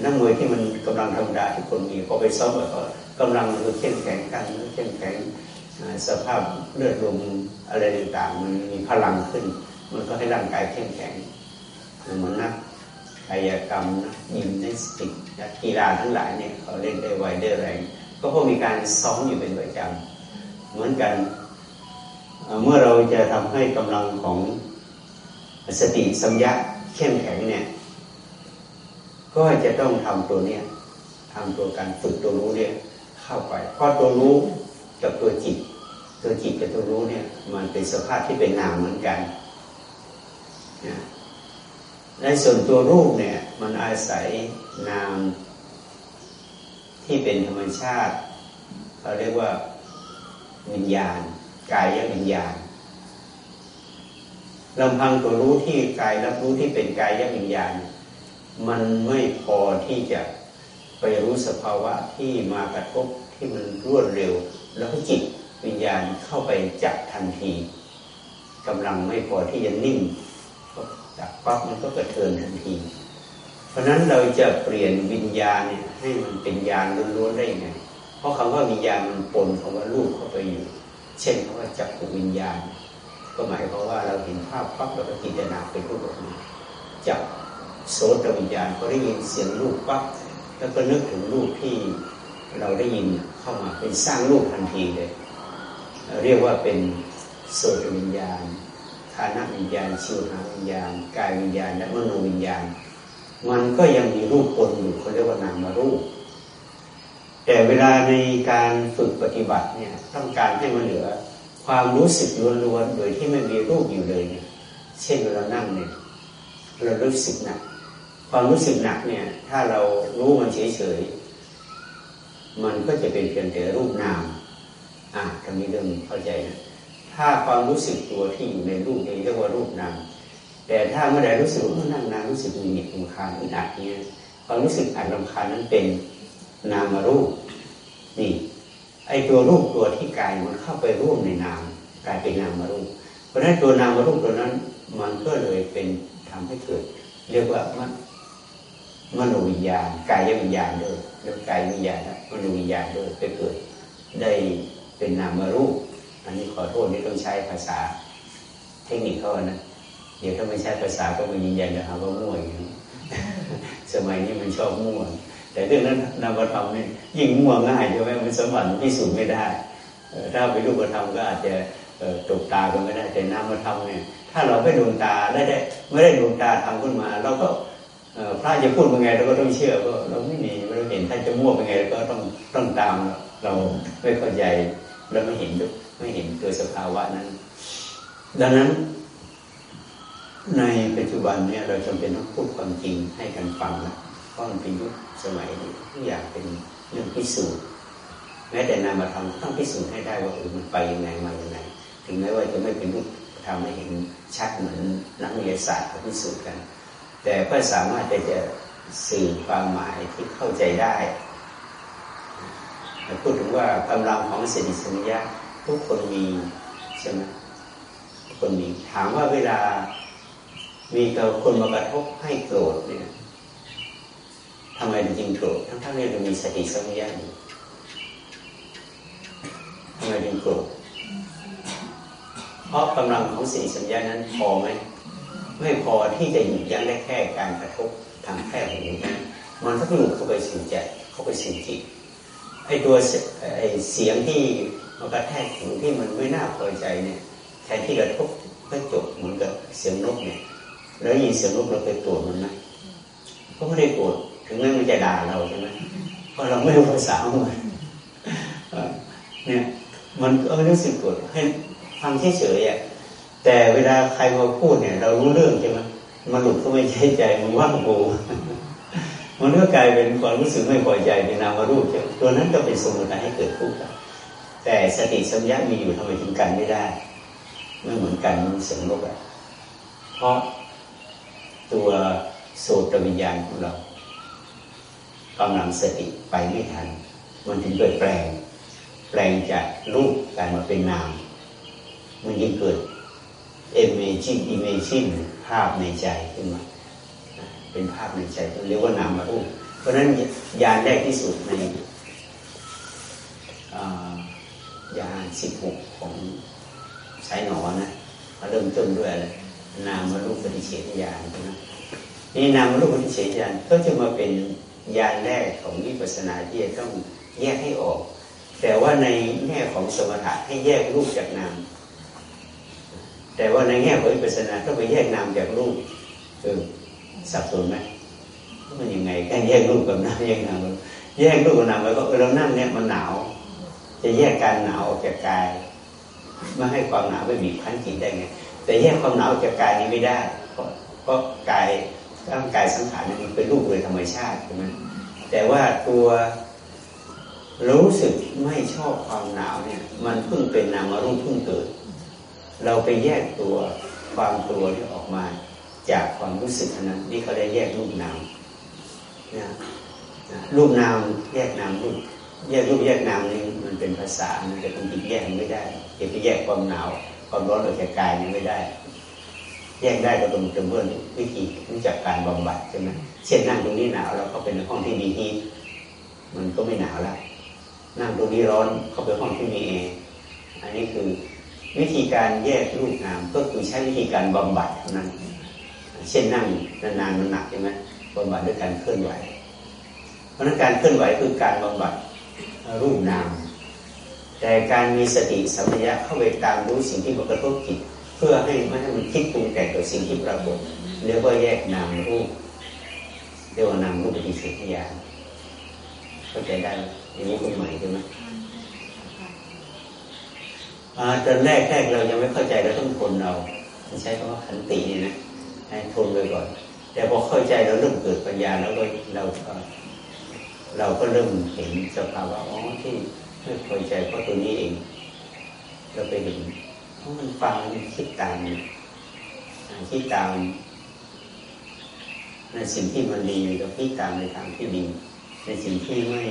นักมวยที่มันกำลังธรรมดาที่คนมีพอไปซ้อมแบบกำลังมันเข้มแข็งกันเข้มแข็งสภาพเลือดลมอะไรต่างๆมันมีพลังขึ้น มันก็ให้ร่างกายเข้มแข็ง เหมือนนักกายกรรมนักยิมนักสติกนักกีฬาทั้งหลายเนี่ยเขาเล่นได้ไวได้แรง ก็พราะมีการซ้อมอยู่เป็นประจำเหมือนกันเมื่อเราจะทำให้กำลังของสติสัมยาเข้มแข็งเนี่ย ก็จะต้องทำตัวเนี้ยทำตัวการฝึกตัวรู้เนี่ยเข้าไป เพราะตัวรู้กับตัวจิต ตัวจิตกับตัวรู้เนี่ย มันเป็นสภาพที่เป็นนามเหมือนกันนะ ในส่วนตัวรูปเนี่ย มันอาศัยนามที่เป็นธรรมชาติเราเรียกว่าวิญญาณ กายวิญญาณลำพังตัวรู้ที่กายรับรู้ที่เป็นกายวิญญาณ มันไม่พอที่จะไปรู้สภาวะที่มากระทบที่มันรวดเร็ว แล้วก็จิตวิญญาณเข้าไปจับทันทีกำลังไม่พอที่จะนิ่ง จับปั๊บมันก็กระเทือนทันที เพราะนั้นเราจะเปลี่ยนวิญญาณเนี่ยให้มันเป็นญาณล้วนๆได้ยังไง เพราะคำว่าวิญญาณมันปนคำว่ารูปเข้าไปอยู่ เช่นคำว่าจักรวิญญาณ ก็หมายความว่าเราเห็นภาพปั๊บเราก็จินตนาเป็นรูปออกมาจับโสตวิญญาณก็ได้ยินเสียงรูปปั๊บแล้วก็นึกถึงรูปที่เราได้ยินเข้ามาเป็นสร้างรูปทันทีเลย เรียกว่าเป็นโสตวิญญาณ ฐานวิญญาณชิวหาวิญญาณกายวิญญาณและมโนวิญญาณ มันก็ยังมีรูปปนอยู่เขาเรียกว่านามารูป แต่เวลาในการฝึกปฏิบัติเนี่ยต้องการให้มันเหลือ ความรู้สึกล้วนๆโดยที่ไม่มีรูปอยู่เลยเนี่ยเช่นเวลานั่งเนี่ยเรารู้สึกหนัก ความรู้สึกหนักเนี่ย ถ้าเรารู้มันเฉยๆมันก็จะเป็นเพียงแต่รูปนามอ่าตรงนี้เริ่มเข้าใจนะ ถ้าความรู้สึกตัวที่อยู่ในรูปนี้เรียกว่ารูปนามแต่ถ้าเมื่อใดรู้สึกว่านั่งนานรู้สึกมีหงิดลำคาญอึดอัดเนี่ยความรู้สึกอัดลำคาญนั้นเป็นนามรูปนี่ไอตัวรูปตัวที่กายมันเข้าไปร่วมในนามกลายเป็นนามรูป เพราะฉะนั้นตัวนามรูปตัวนั้นมันก็เลยเป็นทำให้เกิด เรียกว่ามันมโนวิญญาณกายวิญญาณด้วยเรียกายวิญญาณมโนวิญญาณด้วยไปเกิดได้เป็นนามรูป อันนี้ขอโทษนี่ต้องใช้ภาษาเทคนิคเขานะเดี๋ยวถ้าไม่ใช้ภาษาก็ไม่ยืนยันนะครับว่ามั่วอย่างนี้สมัยนี้มันชอบมั่วแต่เรื่องนั้นนามธรรมนี่ยิ่งมั่วง่ายใช่ไหมมันสมบัติพิสูจน์ไม่ได้ถ้าไปรูปธรรมก็อาจจะตกตาก็ไม่ได้แต่นามธรรมเนี่ยถ้าเราไม่ดวงตาได้ได้ไม่ได้ดวงตาทำขึ้นมาเราก็พระจะพูดยังไงเราก็ต้องเชื่อก็เราไม่มีเราเห็นท่านจะมั่วเป็นไงเราก็ต้องต้องตามเราไม่เข้าใจเราไม่เห็นด้วย ไม่เห็นตัวสภาวะนั้น ดังนั้น ในปัจจุบันเนี่ยเราจำเป็นต้องพูดความจริงให้กันฟังนะเพราะมันเป็นยุคสมัยทุกอย่างเป็นเรื่องพิสูจน์แม้แต่นามธรรมต้องพิสูจน์ให้ได้ว่าเออมันไปยังไงมาอย่างไงถึงแม้ว่าจะไม่เป็นรูปทำให้เห็นชัดเหมือนนักวิทยาศาสตร์พิสูจน์กัน แต่ก็สามารถจะจะสื่อความหมายที่เข้าใจได้พูดถึงว่ากำลังของสติสัญญา ทุกคนมีใช่ไหมทุกคนมีถามว่าเวลา มีกับคนมากระทบให้โกรธเนี่ยทำไมถึงจริงโกรธทั้งทั้งนี้เรามีสติสัมยาอยู่ทำไมถึงโกรธเพราะกำลังของสติสัญญานั้นพอไหมไม่พอที่จะหยุดยั้งได้แค่การกระทบทางแค่หูนั้นมันต้องหลุดเข้าไปสู่ใจเข้าไปสู่จิตไอตัวไอเสียงที่ มันกระแทกหูที่มันไม่น่าพอใจเนี่ยแทนที่กระทบก็จบเหมือนกับเสียงนกเนี่ย แล้วยินเสียงนกเราไปโกรธมันไหมก็ไม่ได้โกรธถึงแม้มันจะด่าเราใช่ไหมเพราะเราไม่รู้ภาษาของมันเนี่ยมันก็รู้สึกโกรธให้ฟังเฉยๆแต่เวลาใครมาพูดเนี่ย เรารู้เรื่องใช่ไหมมันหลุดก็ไม่ใช่ใจมันว่างโกมันก็กลายเป็นความรู้สึกไม่พอใจในนามารูปตัวนั้นก็เป็นสมุทัยให้เกิดทุกข์ แต่สติสัมยามีอยู่ทำไมถึงกันไม่ได้ไม่เหมือนกันมันสมลกอะเพราะตัวโสตวิญญาณของเรากำลังสติไปไม่ทัน มันถึงเกิดแปลง แปลงจากรูปกลายมาเป็นนาม มันยิ่งเกิด imagine imagine ภาพในใจขึ้นมา เป็นภาพในใจเรียกว่านามรูปเพราะนั้นญาณแรกที่สุดในญาน สิบหกของสายหนอนะเขาเริ่มต้นด้วยอะไรนามรูปปริจเฉทญาณนะนี่นามรูปปริจเฉทญาณก็จะมาเป็นยานแรกของวิปัสสนาที่จะต้องแยกให้ออก แต่ว่าในแง่ของสมถะให้แยกรูปจากนาม แต่ว่าในแง่ของวิปัสสนาต้องไปแยกนามจากรูปเออสับสนไหมมันยังไงการแยกรูปกับนามแยกนามแยกรูปกับนามไว้ก็เรานั่งเนี่ยมันหนาว จะแยกการหนาวออกจากกายไม่ให้ความหนาวไปบีบคั้นจิตได้ไงแต่แยกความหนาวจากกายนี้ไม่ได้เพราะกายร่างกายสังขารมันเป็นรูปโดยธรรมชาติใช่ไหมแต่ว่าตัวรู้สึกไม่ชอบความหนาวเนี่ย มันเพิ่งเป็นนามารูปเพิ่งเกิด เราไปแยกตัวความกลัวที่ออกมาจากความรู้สึกนั้นนี่เขาได้แยกรูปนามนะรูปนามแยกนามรูป แยกรูปแยกนามนี่มันเป็นภาษามันจะต้องจิตแยกไม่ได้จะไปแยกความหนาวความร้อนออกจากกายนี่ไม่ได้ แยกได้ก็ต้องจะเมื่อวิธีรู้จักการบำบัดใช่ไหมเช่นนั่งตรงนี้หนาวเราเข้าไปในห้องที่มีฮีทมันก็ไม่หนาวแล้วนั่งตรงนี้ร้อนเข้าไปห้องที่มีแอร์อันนี้คือวิธีการแยกรูปนามก็คือใช้วิธีการบำบัดนั้น เช่นนั่งนานๆมันหนักใช่ไหมบำบัดด้วยการเคลื่อนไหว เพราะนั้นการเคลื่อนไหวคือการบำบัด รูปนาม แต่การมีสติสัมปชัญญะเข้าไปตามรู้สิ่งที่มากระทบจิตเพื่อให้ไม่ให้มันคิดปรุงแต่งต่อสิ่งที่ปรากฏเรียกว่าแยกนามรูปเรียกว่านามรูปปฏิสัทยาเข้าใจได้อย่างนี้คุณใหม่ใช่ไหมตอนแรกแรกเรายังไม่เข้าใจเราต้องทนเราใช้คำว่าขันตินี่นะให้ทนไปก่อน แต่พอเข้าใจเราเริ่มเกิดปัญญาแล้วก็เรา เราก็เริ่มเห็นสภาวะอ๋อที่ไม่พอใจเพราะตัวนี้เอง เราไปเห็นเพราะมันฟังมันคิดตามคิดตามในสิ่งที่มันดีเราคิดตามในทางที่ดี ในสิ่งที่ไม่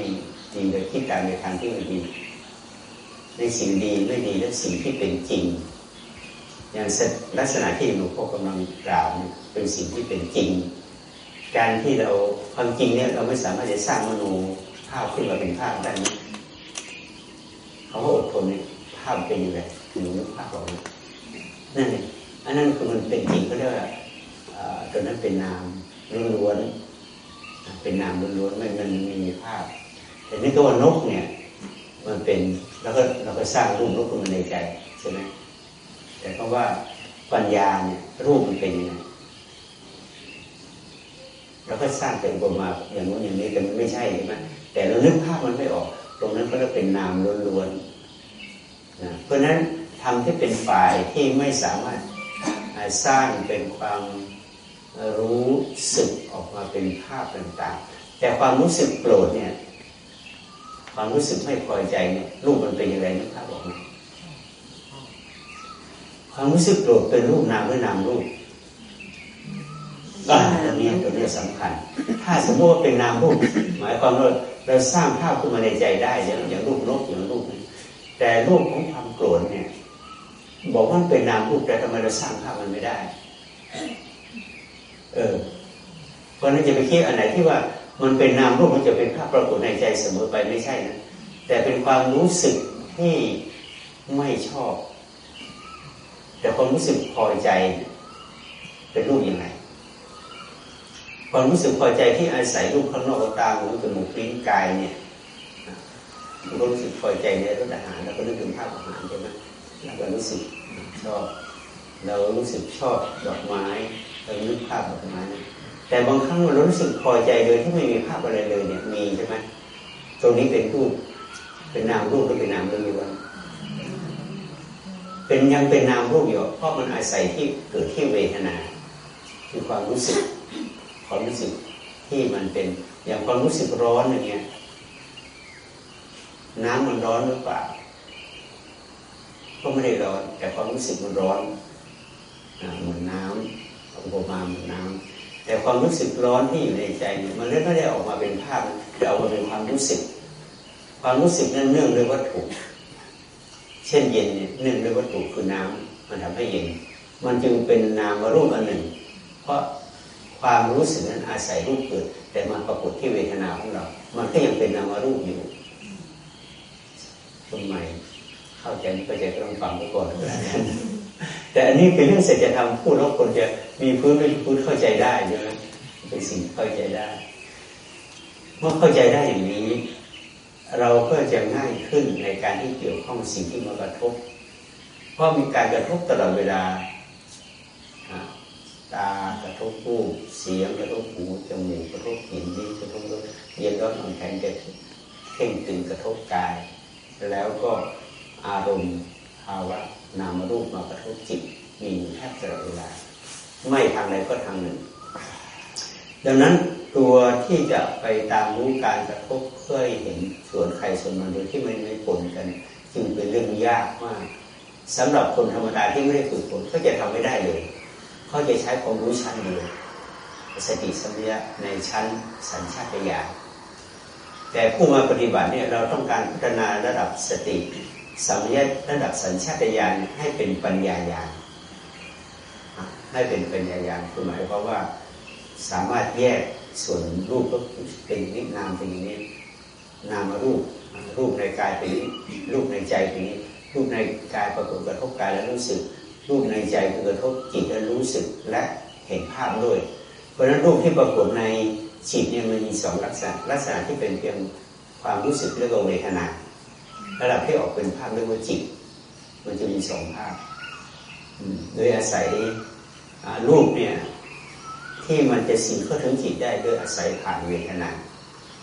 ดีเราคิดตามในทางที่ไม่ดี ในสิ่งดีไม่ดีและสิ่งที่เป็นจริง อย่างลักษณะที่หลวงพ่อกำลังกล่าวเป็นสิ่งที่เป็นจริง การที่เราความจริงเนี่ยเราไม่สามารถจะสร้างมโนภาพขึ้นมาเป็นภาพได้นะเขาอดทนเนี่ยภาพเป็นยังไงหนูนึกภาพออกนั่นเองอันนั้นคือมันเป็นจริงก็เรียกว่าตัวนั้นเป็นนามล้วนๆเป็นนามล้วนๆไม่มันมีภาพ แต่นี่ก็ว่านกเนี่ยมันเป็นแล้วก็เราก็สร้างรูปนกขึ้นมาในใจใช่ไหมแต่เพราะว่าปัญญาเนี่ยรูปมันเป็นยังไง เราก็สร้างเป็นอุปมาอย่างนู้นอย่างนี้แต่มันไม่ใช่ใช่ไหมแต่เรานึกภาพมันไม่ออก ตรงนั้นก็จะเป็นนามล้วนๆนะเพราะฉะนั้นทำที่เป็นฝ่ายที่ไม่สามารถสร้างเป็นความรู้สึกออกมาเป็นภาพต่างๆ แต่ความรู้สึกโกรธเนี่ย ความรู้สึกไม่พอใจเนี่ยรูปมันเป็นยังไงนึกภาพออกไหมความรู้สึกโกรธเป็นรูปนามหรือนามรูป อ่าตัวนี้ตัวนี้สำคัญ ถ้าสมมติว่าเป็นนามรูป หมายความว่าเราสร้างภาพขึ้นมาในใจได้อย่างอย่างรูปนกอย่างรูปแต่รูปของความโกรธเนี่ย บอกว่าเป็นนามรูปแต่ทำไมเราสร้างภาพมันไม่ได้ เออ เพราะนั้นจะไปคิดอันไหนที่ว่ามันเป็นนามรูปมันจะเป็นภาพปรากฏในใจเสมอไปไม่ใช่นะแต่เป็นความรู้สึกที่ไม่ชอบ แต่ความรู้สึกพอใจ เป็นรูปยังไง ความรู้สึกพอใจที่อาศัยรูปข้างนอกตาหูจมูกลิ้นกายเนี่ยรู้สึกพอใจในรสอาหารแล้วก็นึกถึงภาพอาหารใช่ไหมแล้วก็รู้สึกชอบเรารู้สึกชอบดอกไม้เรานึกภาพดอกไม้แต่บางครั้งเรารู้สึกพอใจโดยที่ไม่มีภาพอะไรเลยเนี่ยมีใช่ไหมตรงนี้เป็นรูปเป็นนามรูปหรือเป็นนามรูปเป็นยังเป็นนามรูปอยู่เพราะมันอาศัยที่เกิดที่เวทนาคือความรู้สึก ความรู้สึกที่มันเป็น อย่างความรู้สึกร้อนอย่างเงี้ยน้ำมันร้อนหรือเปล่าก็ไม่ได้ร้อน แต่ความรู้สึกมันร้อนเหมือนน้ำอุปมาเหมือนน้ำแต่ความรู้สึกร้อนที่อยู่ในใจเนี่ยมันไม่ได้ออกมาเป็นภาพแต่ออกมาเป็นความรู้สึก ความรู้สึกนั้นเนื่องด้วยวัตถุ เช่นเย็นเนี่ยเนื่องด้วยวัตถุคือน้ำมันทำให้เย็น มันจึงเป็นนามรูปอันหนึ่ง เพราะ ความรู้สึกนั้นอาศัยรูปเกิด แต่มันปรากฏที่เวทนาของเรา มันก็ยังเป็นนามรูปอยู่คนใหม่เข้าใจไม่เข้าใจต้องฟังก่อนแต่อันนี้เป็นเรื่องเศรษฐธรรมพูดแล้วคนจะมีพื้นไม่พื้นเข้าใจได้ใช่ไหมเป็นสิ่งเข้าใจได้ เมื่อเข้าใจได้อย่างนี้ เราก็จะง่ายขึ้นในการที่เกี่ยวข้องสิ่งที่มากระทบ เพราะมีการกระทบตลอดเวลา ตากระทบรูปเสียงกระทบหูจมูกกระทบหินดิ้นกระทบรสเย็นร้อนอ่อนแข็งจะเข่งตึงกระทบกาย แล้วก็อารมณ์ภาวะนามรูปมากระทบจิตมีแทบตลอดเวลา ไม่ทางใดก็ทางหนึ่ง ดังนั้นตัวที่จะไปตามรู้การกระทบเพื่อเห็นส่วนใครส่วนมันโดยที่มันไม่ปนกัน จึงเป็นเรื่องยากมากสำหรับคนธรรมดาที่ไม่ได้ฝึกฝนก็จะทำไม่ได้เลย เขาจะใช้ความรู้ชั้นเดียวสติสัมปชัญญะในชั้นสัญชาตญาณแต่ผู้มาปฏิบัติเนี่ยเราต้องการพัฒนาระดับสติสัมปชัญญะระดับสัญชาตญาณให้เป็นปัญญาญาณให้เป็นปัญญาญาณคือหมายความว่าสามารถแยกส่วนรูปก็เป็นนินามเป็นอย่างนี้นามรูปรูปในกายเป็นนี้รูปในใจเป็นนี้รูปในกายปรากฏกระทบกายแล้วรู้สึก รูปในใจกระทบจิตแล้วรู้สึกและเห็นภาพด้วย เพราะฉะนั้นรูปที่ปรากฏในจิตเนี่ยมันมีสองลักษณะลักษณะที่เป็นเพียงความรู้สึกเรียกว่าเวทนาระดับที่ออกเป็นภาพเรียกว่าจิต มันจะมีสองภาพโดยอาศัยรูปเนี่ยที่มันจะสิ่งเข้าถึงจิตได้โดยอาศัยผ่านเวทนา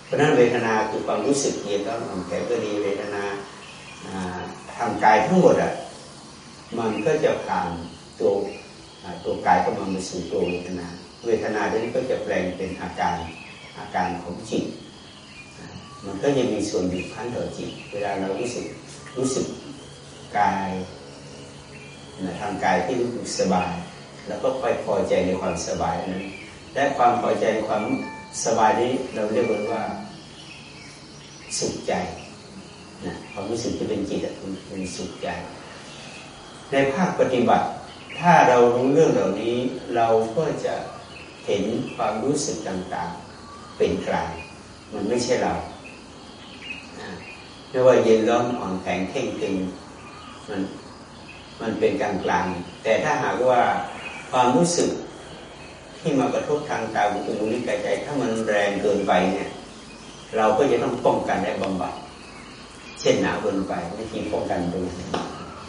เพราะนั้นเวทนาคือความรู้สึกเย็นแล้วมันแข็งก็ดีเวทนาทางกายทั้งหมดอะ มันก็จะผ่านตัวตัวกายก็มามาสู่ตัวเวทนา เวทนาตัวนี้ก็จะแปลงเป็นอาการอาการของจิต มันก็จะมีส่วนบีบคั้นต่อจิต เวลาเรารู้สึกรู้สึกกายทางกายที่รู้สึกสบาย แล้วก็ค่อยพอใจในความสบายนั้นและความพอใจความสบายนี้เราเรียกว่าสุขใจนะความรู้สึกจะเป็นจิตเป็นสุขใจ ในภาคปฏิบัติ ถ้าเรารู้เรื่องเหล่านี้เราก็จะเห็นความรู้สึกต่างๆเป็นกลางมันไม่ใช่เราไม่ว่าเย็นร้อนอ่อนแข็งเข่งตึงมันมันเป็นกลางกลางแต่ถ้าหากว่าความรู้สึกที่มากระทบทางตาหูจมูกลิ้นกายใจ ถ้ามันแรงเกินไปเนี่ย เราก็จะต้องป้องกันและบำบัด เช่นหนาวเกินไปวิธีป้องกันดู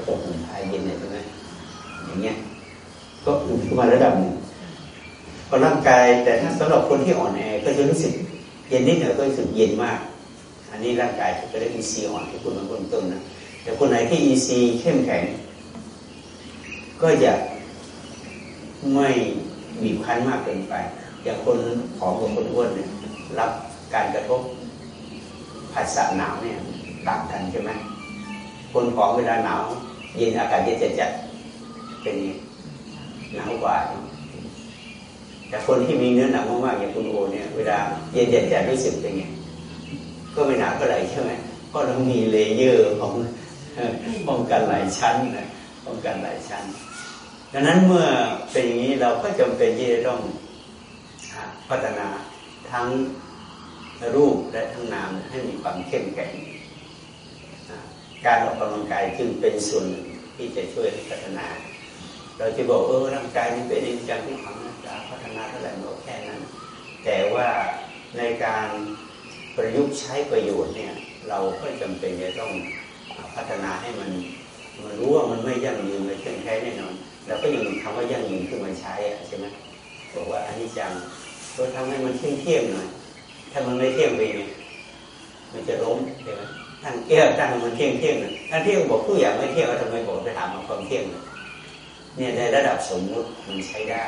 ก็อุ่นภายเย็นเนี่ยใช่ไหมอย่างเงี้ย ก็อุ่นขึ้นมาระดับหนึ่งพอร่างกายแต่ถ้าสำหรับคนที่อ่อนแอก็จะรู้สึกเย็นนิดหน่อยก็รู้สึกเย็นมาก อันนี้ร่างกายจะได้อินทรีย์อ่อนที่คุณมาคนต้นนะแต่คนไหนที่อินทรีย์เข้มแข็ง ก็จะไม่บีบคั้นมากเกินไป อย่างคนผอมกับคนอ้วนเนี่ยรับการกระทบผัสสะหนาวเนี่ยต่างกันใช่ไหมคนผอมเวลาหนาว เย็นอากาศเย็นจัดเป็นหนาวกว่า แต่คนที่มีเนื้อหนังมากๆอย่างคุณโอเนี่ยเวลาเย็นจัดรู้สึกเป็นไงก็ไม่หนาวเท่าไหร่ใช่ไหมเพราะเรามีเลเยอร์ของป้องกันหลายชั้นนะป้องกันหลายชั้น ดังนั้นเมื่อเป็นอย่างนี้เราก็จำเป็นที่จะต้องพัฒนาทั้งรูปและทั้งนามให้มีความเข้มแข็ง การออกกำลังกายจึงเป็นส่วนหนึ่งที่จะช่วยพัฒนา เราจะบอกเออร่างกายนี้เป็นอินทรีย์ที่ของนักาพัฒนาเท่าไหร่เราแค่นั้น แต่ว่าในการประยุกต์ใช้ประโยชน์เนี่ยเราก็จำเป็นจะต้องพัฒนาให้มันมันรู้ว่ามันไม่ยั่งยืนไม่เที่ยงแท้แน่นอนเราก็ยังคำว่ายั่งยืนขึ้นมาใช้ใช่ไหมบอกว่าอันนี้จังเราทำให้มันเที่ยงเที่ยงหน่อยถ้ามันไม่เที่ยงไปเนี่ยมันจะล้มใช่ไหม ท่านแก้วตั้งมันเที่ยงเที่ยงหน่ยท่านเที่ยงบอกผู้อยากไม่เที่ยงทำไมบอกไปถามมาความเที่ยงเนี่ยในระดับสมมติมันใช้ได้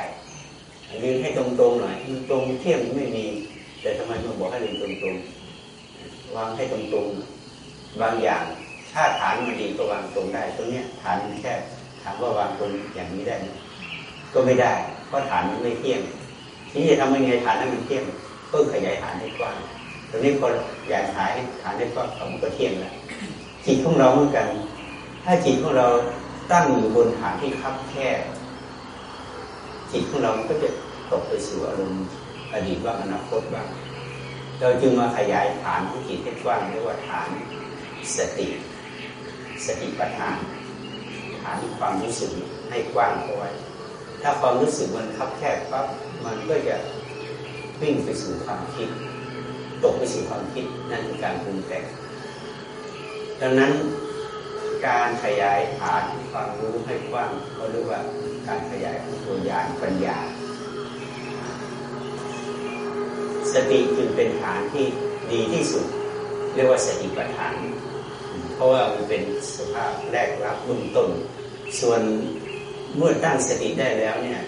ยืนให้ตรงๆหน่อยตรงเที่ยงไม่มี แต่ทำไมมันบอกให้ยืนตรงๆวางให้ตรงๆบางอย่างถ้าฐานมันดีก็วางตรงได้ตรงเนี้ยฐานมันแค่ถามว่าวางตรงอย่างนี้ได้ไหมก็ไม่ได้เพราะฐานมันไม่เที่ยงที่จะทำยังไงฐานนั้นมันเที่ยงเพิ่มขยายฐานให้กว้าง ตรงนี้พออยากขายฐานได้กว้างมันก็เที่ยงแล้วจิตของเราเหมือนกัน ถ้าจิตของเราตั้งอยู่บนฐานที่คับแคบจิตของเราก็จะตกไปสู่อารมณ์อดีตบ้างอนาคตบ้างเราจึงมาขยายฐานของจิตให้กว้างเรียกว่าฐานสติ สติปัฏฐาน ฐานความรู้สึกให้กว้างเอาไว้ถ้าความรู้สึกมันคับแคบปั๊บมันก็จะวิ่งไปสู่ความคิด ตกไปสู่ความคิดนั่นคือการปรุงแต่งดังนั้นการขยายฐานความรู้ให้กว้างก็เรียกว่าการขยายตัวญาณปัญญา สติจึงเป็นฐานที่ดีที่สุด เรียกว่าสติปัฏฐาน เพราะว่ามันเป็นสภาพแรกรับเบื้องต้น ส่วนเมื่อตั้งสติได้แล้วเนี่ย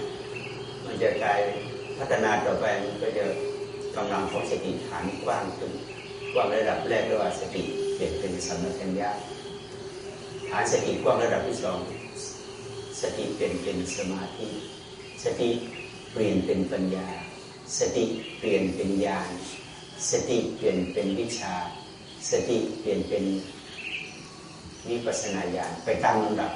มันจะกลายพัฒนาต่อไปมันก็จะ กำลังของสติฐานกว้างขึ้นกว้างระดับแรกเรียกว่าสติเปลี่ยนเป็นสัมปชัญญะฐานสติกว้างระดับที่สองสติเปลี่ยนเป็นสมาธิ สติเปลี่ยนเป็นปัญญา สติเปลี่ยนเป็นญาณสติเปลี่ยนเป็นวิชา สติเปลี่ยนเป็นวิปัสนาญาณไปตามลำดับ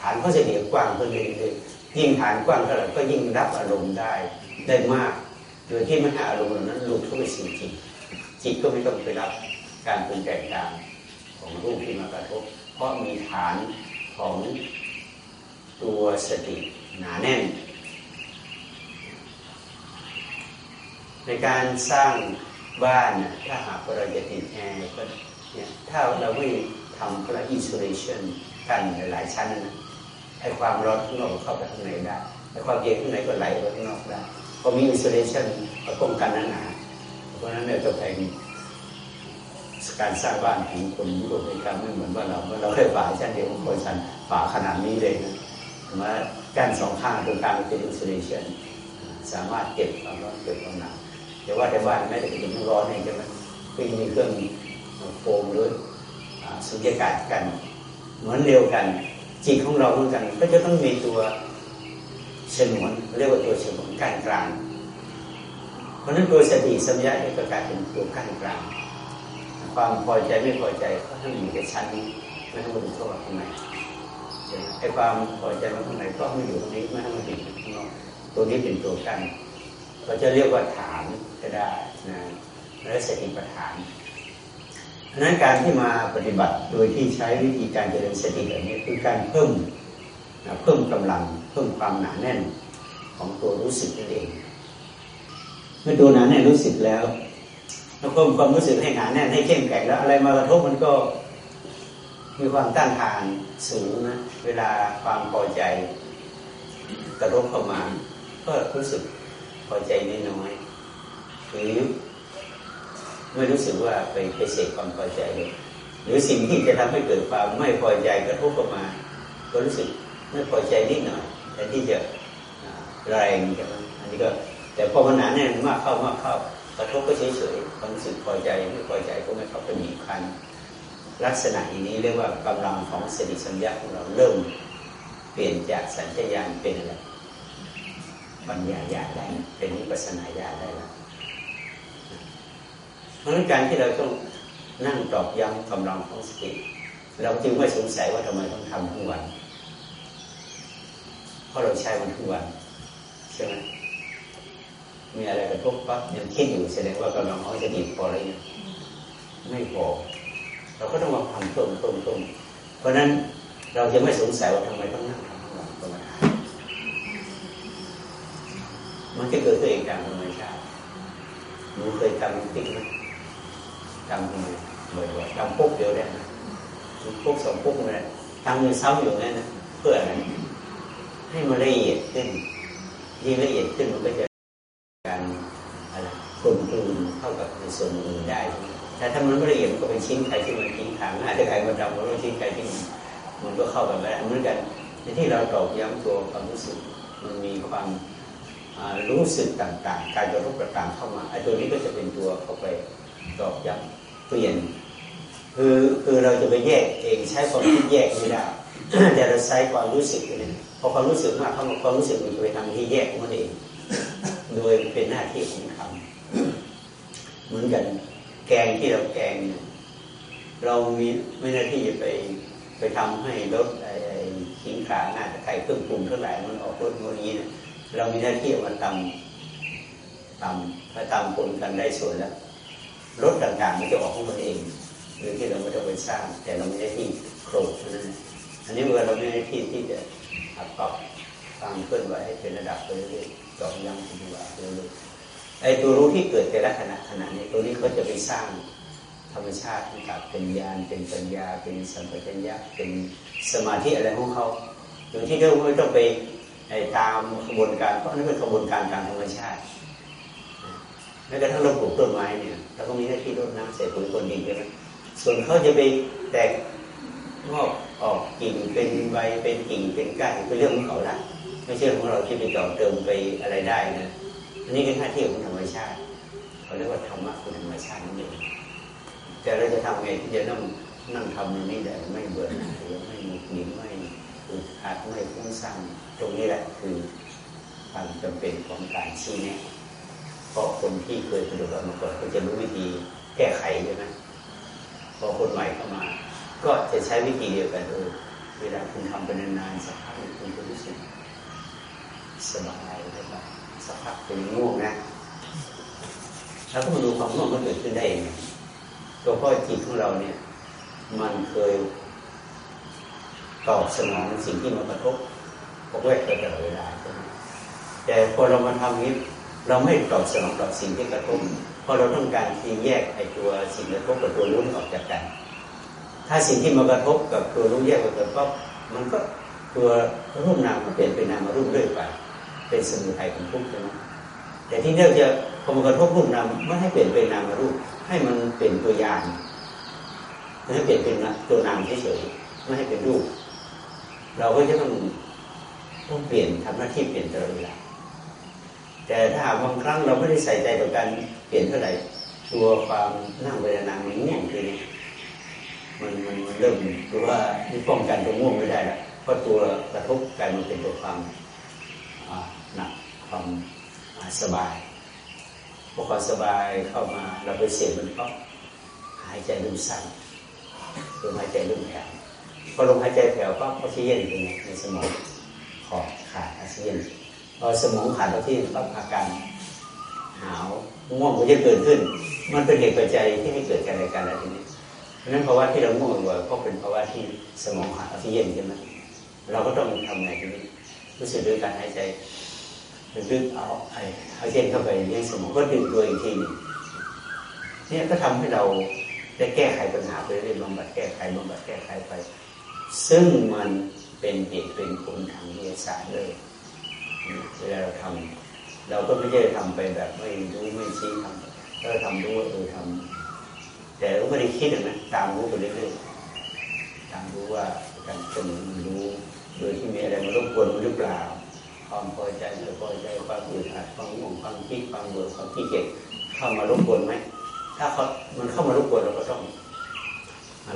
ฐานก็จะเดียวกว้างขึ้นเรื่อยๆยิ่งฐานกว้างเท่าไหร่ก็ยิ่งรับอารมณ์ได้ได้มาก ดยที่ไม่ให้อารมณ์นั้นหลุดเข้าไปสู่จิตจิตก็ไม่ต้องไปรับการปรุงแต่งตามของรูปที่มากระทบ เพราะมีฐานของตัวสติหนาแน่น ในการสร้างบ้านถ้าหากเราจะติดแอร์ก็เนี่ยถ้าเราไม่ทำก็ละอินซูเลชันกันหลายชั้นนะให้ความร้อนข้างนอกเข้าไปข้างในได้ให้ความเย็นข้างในก็ไหลไปข้างนอกได้ พอมีอินซูเลชันป้องกันหนาเพราะนั้นเนี่ยตัวแทนการสร้างบ้านของคนยุโรปในการไม่เหมือนบ้านเราเราแค่ฝาชั้นเดียวของคนชั้นฝาขนาดนี้เลยนะมากั้นสองข้างตรงกลางเป็นอินซูเลชันสามารถเก็บความร้อนเก็บความหนาวแต่ว่าในบ้านไม่ได้เป็นร้อนเองใช่ไหมก็ยังมีเครื่องโฟมหรือสุญญากาศกัน เหมือนเดียวกัน จิตของเราเหมือนกัน ก็จะต้องมีตัว ฉนวนเรียกว่าตัวฉนวนกลางกลาง เพราะนั้นตัวสติสัมยาเนี่ยก็กลายเป็นตัวกลางกลาง ความพอใจไม่พอใจก็ให้อยู่ในชั้นนี้ไม่ให้มันเข้ามาข้างในไอ้ความพอใจมาข้างในก็ไม่อยู่ตรงนี้ไม่ให้มันติดข้างนอกตัวนี้เป็นตัวกั้นเราจะเรียกว่าฐานก็ได้นะและสติปัฏฐานเพราะนั้นการที่มาปฏิบัติโดยที่ใช้วิธีการเจริญสติแบบนี้คือการเพิ่มเพิ่มกำลัง เพิ่มความหนาแน่นของตัวรู้สึกนั่นเอง เมื่อตัวหนาแน่นรู้สึกแล้วแล้วเพิ่มความรู้สึกให้หนาแน่นให้เข้มแข็งแล้ว อะไรมากระทบมันก็มีความต้านทานสูงนะเวลาความพอใจกระทบเข้ามา ก็รู้สึกพอใจน,น้อยหรือไม่รู้สึกว่าไปไปเสกความพอใจเลยหรือสิ่งที่จะทำให้เกิดความไม่พอใจกระทบเข้ามา ก็รู้สึกไม่พอใจนิดหน่อย แต่ที่จะแรงใช่ไหมอันนี้ก็ แต่พอมันหนาแน่นมากเข้ามากเข้ากระทบก็เฉยเฉยความรู้สึกพอใจไม่พอใจก็ไม่เข้าไปมีคันลักษณะอย่างนี้เรียกว่ากำลังของสติสัมยาของเราเริ่ม เปลี่ยนจากสัญชาญาณเป็นอะไรปัญญาญาได้เป็นวิปัสนาญาได้แล้วเพราะนั้นการที่เราต้องนั่งตอบย้ำกำลังของสติ เราจึงไม่สงสัยว่าทำไมต้องทำทั้งวัน เพราะเราใช้มันทุกวันใช่ไหมมีอะไรกระทบปั๊บยังคิดอยู่แสดงว่ากำลังของสติบพอแล้วยังไม่พอเราก็ต้องมาทำเพิ่มเพิ่มเพิ่มเพราะนั้นเราจะไม่สงสัยว่าทำไมต้องนั่งทำทั้งวันประมามันจะเกิดตัวเองตามธรรมชาติหนูเคยทำติ๊กไหมทำทำไมบ่อยๆทำปุ๊บเดียวได้นะปุ๊บสองปุ๊บเลยทำเงินซ้ำอยู่นั่นนะเพื่ออะไร ให้มันละเอียดขึ้นยิ่งละเอียดขึ้นมันก็จะการอะไรกลมกลืนเข้ากับในส่วนอื่นได้ แต่ถ้ามันไม่ละเอียดมันก็เป็นชิ้นใครที่มันทิ้งทางอาจจะใครมาทำมันก็ชิ้นใครที่มันก็เข้ากันไม่ได้เหมือนกันในที่เราตอกย้ำตัวความรู้สึกมันมีความรู้สึกต่างๆ การกระทบต่างๆเข้ามาไอ้ตัวนี้ก็จะเป็นตัวเข้าไปตอกย้ำเปลี่ยน คือคือเราจะไปแยกเองใช้ความคิดแยกไม่ได้แต่เราใช้ความรู้สึกนี่ พอความรู้สึกมากเขาความรู้สึกมันไปทำที่แยกมันเอง โดยเป็นหน้าที่ของธรรมเหมือนกันแกงที่เราแกง เรามีไม่หน้าที่จะไปไปทำให้รสไอ้ขิงขาหน้าไข่เครื่องปรุงเท่าไหร่มันออกรสโมนี้นะเรามีหน้าที่มาตำตำถ้าตำปนกันได้ส่วนแล้วรสต่างๆมันจะออกของมันเองโดยที่เราไม่ต้องไปสร้าง แต่เราไม่ได้ที่โครกนั้นอันนี้เมื่อเราไม่ได้ที่ที่จะ ปรับความเคลื่อนไหวให้เป็นระดับไปเรื่อยๆจอยังถึงว่าเรื่อยๆไอ้ตัวรู้ที่เกิดแต่ละขณะขณะนี้ตัวนี้เขาจะไปสร้างธรรมชาติกับเป็นญาณเป็นปัญญา เป็นสัมปชัญญะเป็นสมาธิอะไรของเขาโดยที่เราไม่ต้องไปตามกระบวนการเพราะนั่นเป็นกระบวนการทางธรรมชาติแม้กระทั่งเราปลูกต้นไม้เนี่ยเราก็มีหน้าที่รดน้ำเสร็จปุ๋ยคนดินใช่ไหมส่วนเขาจะไปแตกงอก ออกกิ่งเป็นใบเป็นกิ่งเป็นก้านเป็นเรื่องของเขาละไม่ใช่ของเราที่ไปต่อเติมไปอะไรได้นะอันนี้เป็นหน้าที่ของธรรมชาติเขาเรียกว่าธรรมะคือธรรมชาตินั่นเองแต่เราจะทำไงที่จะนั่งนั่งทำอย่างนี้ได้ไม่เบื่อหน่ายไม่หงุดหงิดไม่อึดอัดไม่ฟุ้งซ่านตรงนี้แหละคือความจำเป็นของการชี้แนะเพราะคนที่เคยปฏิบัติมาก่อนก็จะรู้วิธีแก้ไขใช่ไหมพอคนใหม่เข้ามา ก็จะใช้วิธีเดียวกันเออเวลาคุณทำไปนานๆสักพักคุณจะรู้สึกสบายแล้วก็สักพักเป็นง่วงนะแล้วก็มาดูความง่วงมันเกิดขึ้นได้ยังไงตัวพ่อจิตของเราเนี่ย มันเคยตอบสนองสิ่งที่มากระทบพวกแวกตลอดเวลาแต่พอเรามาทำนี้เราไม่ตอบสนองต่อสิ่งที่กระทบเพราะเราต้องการที่แยกไอ้ตัวสิ่งกระทบกับตัวรู้ออกจากกัน ถ้าสิ่งที่มากระทบกับตัวรู้แยกออกจากก็มันก็ตัวรูปนามก็เปลี่ยนเป็นนามรูปเรื่อยไป เป็นสมุทัยของทุกข์ใช่ไหมแต่ที่เราจะพอมากระทบรูปนามไม่ให้เปลี่ยนเป็นนามรูป ให้มันเป็นตัวยานให้เปลี่ยนเป็นตัวนามเฉยๆไม่ให้เป็นรูป เราก็จะต้องต้องเปลี่ยนทำหน้าที่เปลี่ยนตลอดเวลาแต่ถ้าบางครั้งเราไม่ได้ใส่ใจต่อการเปลี่ยนเท่าไหร่ตัวความนั่งเวลานานมันง่งคือมัน มันมันเริ่มหรือว่าที่ป้องกันตัวง่วงไม่ได้แล้วเพราะตัวกระทบกลายมันเป็นตัวความหนักความสบายพอความสบายเข้ามาเราไปเสียมันก็หายใจเริ่มสั้นลมหายใจเริ่มแผ่วพอลมหายใจแผ่วก็ออกซิเจนเป็นไงในสมองขอดขาดออกซิเจนพอสมองขาดออกซิเจนก็อาการหาวง่วงก็จะเกิดขึ้น มันเป็นเหตุปัจจัยที่ให้เกิดการอะไรการอะไรทีนี้ เพราะนั้นภาวะที่เราง่วงบ่อยก็เป็นภาวะที่สมองขาดออกซิเจนใช่ไหมเราก็ต้องทำไงทีนี้รู้สึกด้วยการหายใจดึงเอาไอ้เอาเจนเข้าไปในสมองก็ดึงตัวอีกทีนึงเนี่ยก็ทำให้เราได้แก้ไขปัญหาไปเรื่อยๆบำบัดแก้ไขบำบัดแก้ไขไป ซึ่งมันเป็นเหตุเป็นผลทางวิทยาศาสตร์เลยเวลาเราทำเราก็ไม่ใช่ทำไปแบบไม่รู้ไม่ชี้ทำเราทำรู้ว่าเออทำ แต่เราไม่ได้คิดนะตามรู้ไปเรื่อยๆตามรู้ว่าการจนรู้โดยที่มีอะไรมารบกวนหรือเปล่า ความพอใจไม่พอใจความอึดอัดความง่วงความคิดความเบื่อความขี้เกียจเข้ามารบกวนไหมถ้าเขามันเข้ามารบกวนเราก็ต้อง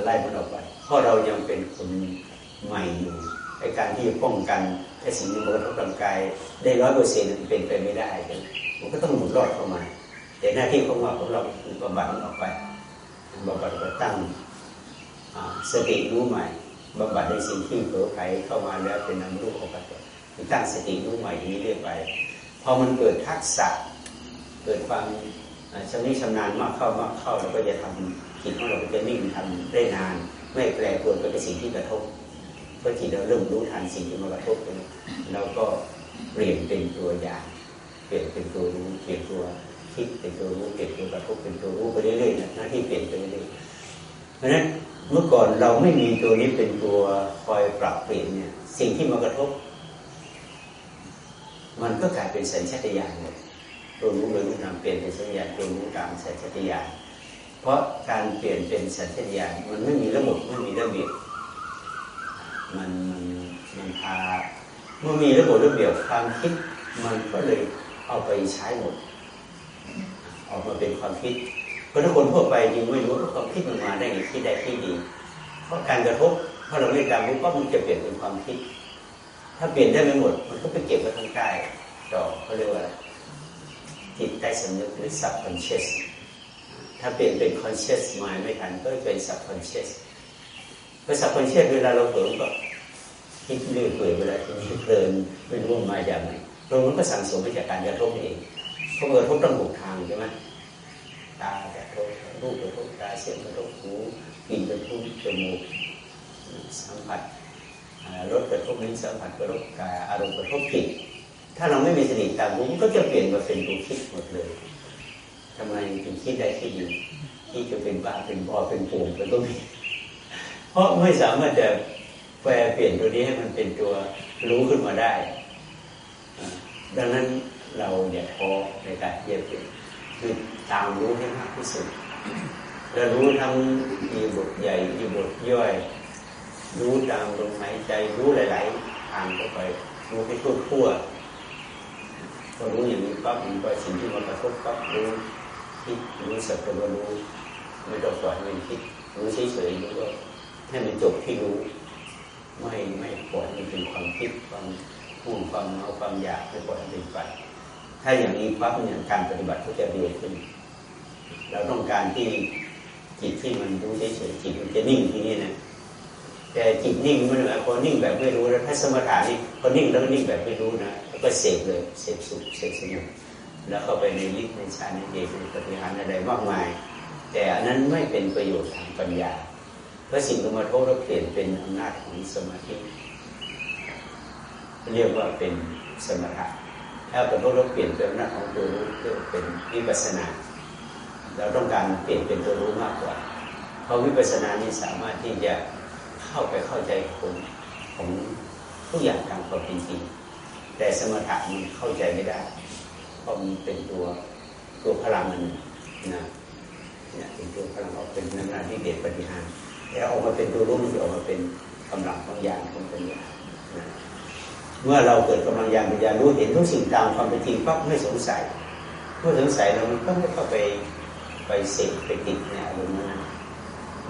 ไล่มันออกไปเพราะเรายังเป็นคนใหม่อยู่ในการที่จะป้องกันไอ้สิ่งที่มันกระทบร่างกายได้ร้อยเปอร์เซ็นต์เป็นไปไม่ได้มันก็ต้องหมุนรอดเข้ามา แต่หน้าที่ของเราของเราคือบำบัดมันออกไป บำบัดก็ตั้งสติรู้ใหม่บำบัดในสิ่งที่เผลอไผเข้ามาแล้วเป็นนามรูปออกไปตั้งสติรู้ใหม่นี้เรื่อยไป พอมันเกิดทักษะ เกิดความชำนิชำนาญมากเข้ามากเข้าเราก็จะทำจิตของเราจะนิ่งทำได้นาน ไม่แปรปรวนไปกับสิ่งที่กระทบเพราะจิตเราเริ่มรู้ทันสิ่งที่มากระทบเราก็เปลี่ยนเป็นตัวอย่าง เปลี่ยนเป็นตัวรู้เปลี่ยนตัว คิดเป็นตัวรู้เปลี่ยนตัวกระทบเป็นตัวรู้ไปเรื่อยๆนะหน้าที่เปลี่ยนไปเรื่อยๆเพราะฉะนั้นเมื่อก่อนเราไม่มีตัวนี้เป็นตัวคอยปรับเปลี่ยนเนี่ย สิ่งที่มากระทบ มันก็กลายเป็นสัญชาตญาณเลยตัวรู้เลยรู้นำเปลี่ยนเป็นสัญญาณตัวรู้ตามสัญชาตญาณเพราะการเปลี่ยนเป็นสัญชาตญาณมันไม่มีระบบไม่มีระเบียบมันมันมันพาเมื่อมีระบบระเบียบความคิด มันก็เลยเอาไปใช้หมด ออกมาเป็นความคิดเพราะถ้าคนทั่วไปยังไม่รู้ว่าความคิดมันมาได้ไงคิดได้ที่ดีเพราะการกระทบเพราะเราไม่ตามรู้ก็มันจะเปลี่ยนเป็นความคิด ถ้าเปลี่ยนได้ไม่หมด มันก็ไปเก็บไว้ทั้งกายต่อเขาเรียกว่าจิตใต้สำนึกหรือ subconscious ถ้าเปลี่ยนเป็น conscious mind ไม่ทันก็เป็น subconscious เพราะ subconscious เวลาเราเผลอก็คิดเรื่อยเปื่อยเวลาคิดเพลินไม่รู้มาจากไหนตรงนั้นก็สั่งสมมาจากการกระทบเอง พราะกระทบต้องถูกทางใช่ไหมตากระทบรูปกระทบตาเสียงกระทบหูกลิ่นกระทบจมูกสัมผัสรสกระทบลิ้นสัมผัสกระทบกายอารมณ์กระทบจิตถ้าเราไม่มีสติตามรู้ก็จะเปลี่ยนมาเป็นตัวคิดหมดเลยทำไมถึงคิดได้คิดดีที่จะเป็นบ้าเป็นบอเป็นปุ่มเป็นก็มีเพราะไม่สามารถจะแปลเปลี่ยนตัวนี้ให้มันเป็นตัวรู้ขึ้นมาได้ ดังนั้น เราอย่าท้อในการเยียบเปลี่ยนคือตามรู้ให้มากที่สุดเรารู้ทั้งมีบทใหญ่มีบทย่อย รู้ตามลมหายใจรู้หลาย ๆ ทางเข้าไปรู้ให้ทั่วทั่วพอรู้อย่างนี้ปั๊บมันก็สิ่งที่มากระทบปั๊บรู้คิดรู้สักแต่ว่ารู้ไม่ต้องปล่อยให้มันคิดรู้เฉยๆรู้ว่าให้มันจบที่รู้ ไม่ไม่ปล่อยมันเป็นความคิดความห่วงความเอาความอยากไม่ปล่อยมันเป็นไป ถ้าอย่างนี้ปั๊บเนี่ยการปฏิบัติก็จะเร็วขึ้น เราต้องการที่จิตที่มันรู้เฉยๆจิตมันจะนิ่งที่นี่นะแต่จิตนิ่งมันเหมือนพอนิ่งแบบไม่รู้แล้วถ้าสมถะนี่พอนิ่งแล้วนิ่งแบบไม่รู้นะแล้วก็เสพเลยเสพสุขเสพสนุกแล้วเข้าไปในฤทธิ์ในฌานในเดชในปฏิหารอะไรมากมาย แต่อันนั้นไม่เป็นประโยชน์ทางปัญญา เพราะสิ่งที่มาโทษเราเปลี่ยนเป็นอำนาจของสมาธิเรียกว่าเป็นสมถะ ถ้าเป็นพวกเราเปลี่ยนเป็นอำนาของตัวรู้เรียกเป็นวิปัสนา เราต้องการเปลี่ยนเป็นตัวรู้มากกว่า เพราะวิปัสนานี้สามารถที่จะเข้าไปเข้าใจคนของทุกอย่างตามความเป็นจริงแต่สมถะมันเข้าใจไม่ได้ เพราะมันเป็นตัวตัวพลังมันนะเนี่ยเป็นตัวพลังออกเป็นนานาที่เด็ดปฏิหารแต่ออกมาเป็นตัวรู้มันจะออกมาเป็นกำลังบางอย่างของปัญญา เมื่อเราเกิดกำลังยานปัญญารู้เห็นทุกสิ่งตามความเป็นจริงปั๊บไม่สงสัยเมื่อสงสัยเราก็ไม่เข้าไปไปเสพไปติดในอารมณ์นั้น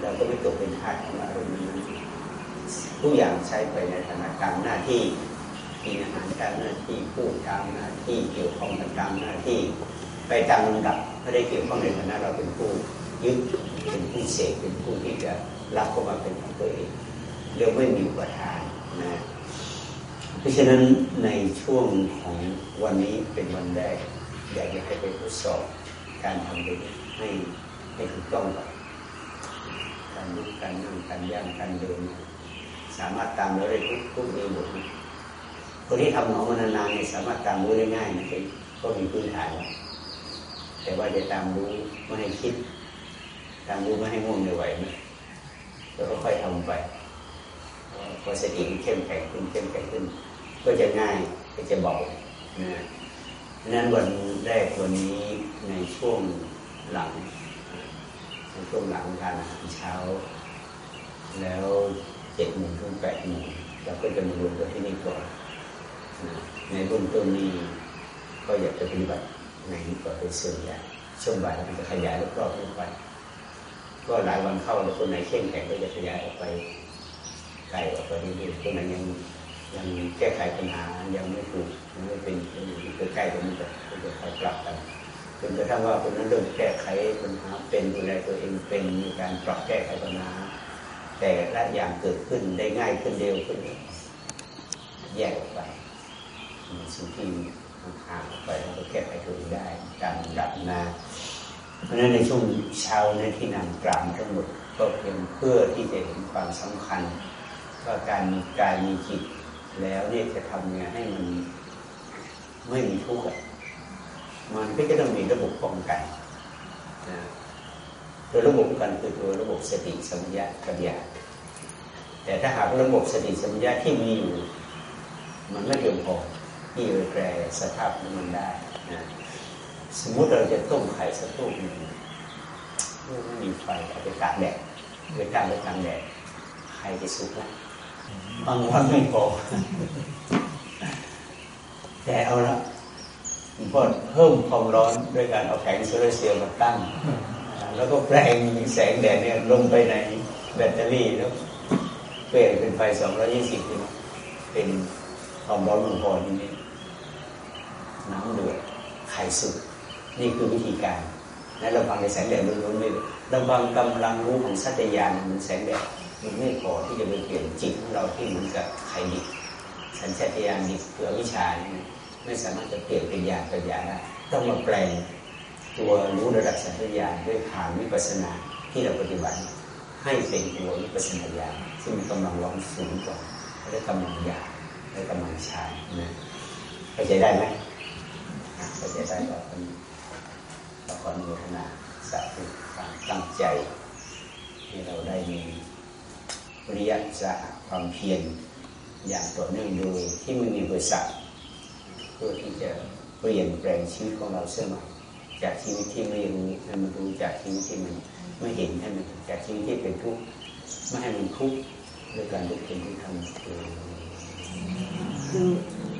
เราก็ไม่ตกเป็นทาสของอารมณ์นั้นทุกอย่างใช้ไปในฐานะการหน้าที่กินอาหารการหน้าที่พูดตามหน้าที่เกี่ยวข้องกับตามหน้าที่ ไปตามลำดับไม่ได้เกี่ยวข้องในฐานะเราเป็นผู้ยึดเป็นผู้เสกเป็นผู้ที่จะรับเข้ามาเป็นของตัวเองเรียกไม่มีอุปทานนะ ราะฉะนั้นในช่วงของวันนี้เป็นวันแรก อยากจะให้ไปทดสอบการทำไปให้ให้ถูกต้องก่อนการลุกการนั่งการย่างการเดินสามารถตามเราได้ทุกทุกเรื่องหมดคนที่ทำหนอมานานๆเนี่ยสามารถตามรู้ได้ง่ายนะก็มีพื้นฐานแต่ว่าจะตามรู้ไม่ให้คิด ตามรู้ไม่ให้ง่วงไม่ไหวนะก็ค่อยทำไปพอสติเข้มแข็งขึ้นเข้มแข็งขึ้น ก็จะง่ายก็จะเบานะนั้นวันแรกวันนี้ในช่วงหลังในช่วงหลังทานอาหารเช้า แล้วเจ็ดโมงถึงแปดโมงเราก็จะมารวมกันที่นี่ก่อนในเบื้องต้นนี้ก็อยากจะปฏิบัติในนี้ก่อนเป็นส่วนใหญ่ช่วงบ่ายเราจะขยายรอบๆนี้ไปก็หลายวันเข้าแล้วคนไหนเข้มแข็งก็จะขยายออกไปไกลออกไปเรื่อยๆคนไหนยัง ยังแก้ไขปัญหายังไม่ถูกยังไม่เป็นคือใกล้ตรงนี้ก็จะคอยปรับกันจนกระทั่งว่าคนนั้นเริ่มแก้ไขปัญหาเป็นดูแลตัวเองเป็นมีการปรับแก้ไขปัญหา แต่ละอย่างเกิดขึ้นได้ง่ายขึ้นเร็วขึ้น แยกออกไปสิ่งที่ห่างออกไปเราก็แก้ไขตัวเองได้การดับนาเพราะฉะนั้นในช่วงเช้าในที่นำกลาวทั้งหมดก็เพียงเพื่อที่จะเห็นความสำคัญว่าการมีกายมีจิต แล้วเนี่ยจะทำไงให้มันไม่มีทุกข์มันก็จะต้องมีระบบป้องกันนะโดยระบบกันคือตัวระบบสติสัมยาปัญญาแต่ถ้าหากระบบสติสัมยาที่มีอยู่ มันไม่เพียงพอที่จะแปลสภาพมันได้นะสมมุติเราจะต้มไข่สักตู้หนึ่งไม่มีไฟเอาไปตากแดดไปตั้งไปกางแดดไข่จะสุกแล้ว บางวันไม่พอแต่เอาละพอเพิ่มความร้อนด้วยการเอาแผงโซลาร์เซลล์มาตั้ง แล้วก็แปลงแสงแดดเนี่ยลงไปในแบตเตอรี่แล้วเปลี่ยนเป็นไฟสองร้อยี่สิบเป็นความร้อนมันพอที่นี่น้ำเดือดไข่สุกนี่คือวิธีการและเราฟังในแสงแดดล้วนๆไม่เราฟังกำลังรู้ของสัตยานมันแสงแดด มันไม่พอที่จะไปเปลี่ยนจิตของเราที่เหมือนกับไข่ดิบสัญชาตญาณดิบเพื่อวิชานี่ไม่สามารถจะเปลี่ยนเป็นญาณปัญญาได้ต้องมาแปลงตัวรู้ระดับสัญชาตญาณด้วยฐานวิปัสนาที่เราปฏิบัติให้เป็นตัววิปัสนาญาณซึ่งมีกำลังร้อนสูงกว่าและกำลังญาณและกำลังฌานนะเข้าใจได้ไหมเข้าใจได้ก็เป็นขออนุโมทนาสาธุความตั้งใจที่เราได้มี วิริยะสะความเพียรอย่างต่อเนื่องโดยที่ไม่มีบริษัทเพื่อที่จะเปลี่ยนแปลงชีวิตของเราเสื่อมจากชีวิตที่ไม่รู้ให้มันรู้จากชีวิตที่มันไม่เห็นให้มันจากชีวิตที่เป็นทุกข์ไม่ให้มันทุกข์ด้วยการดูเป็นที่ทำคือ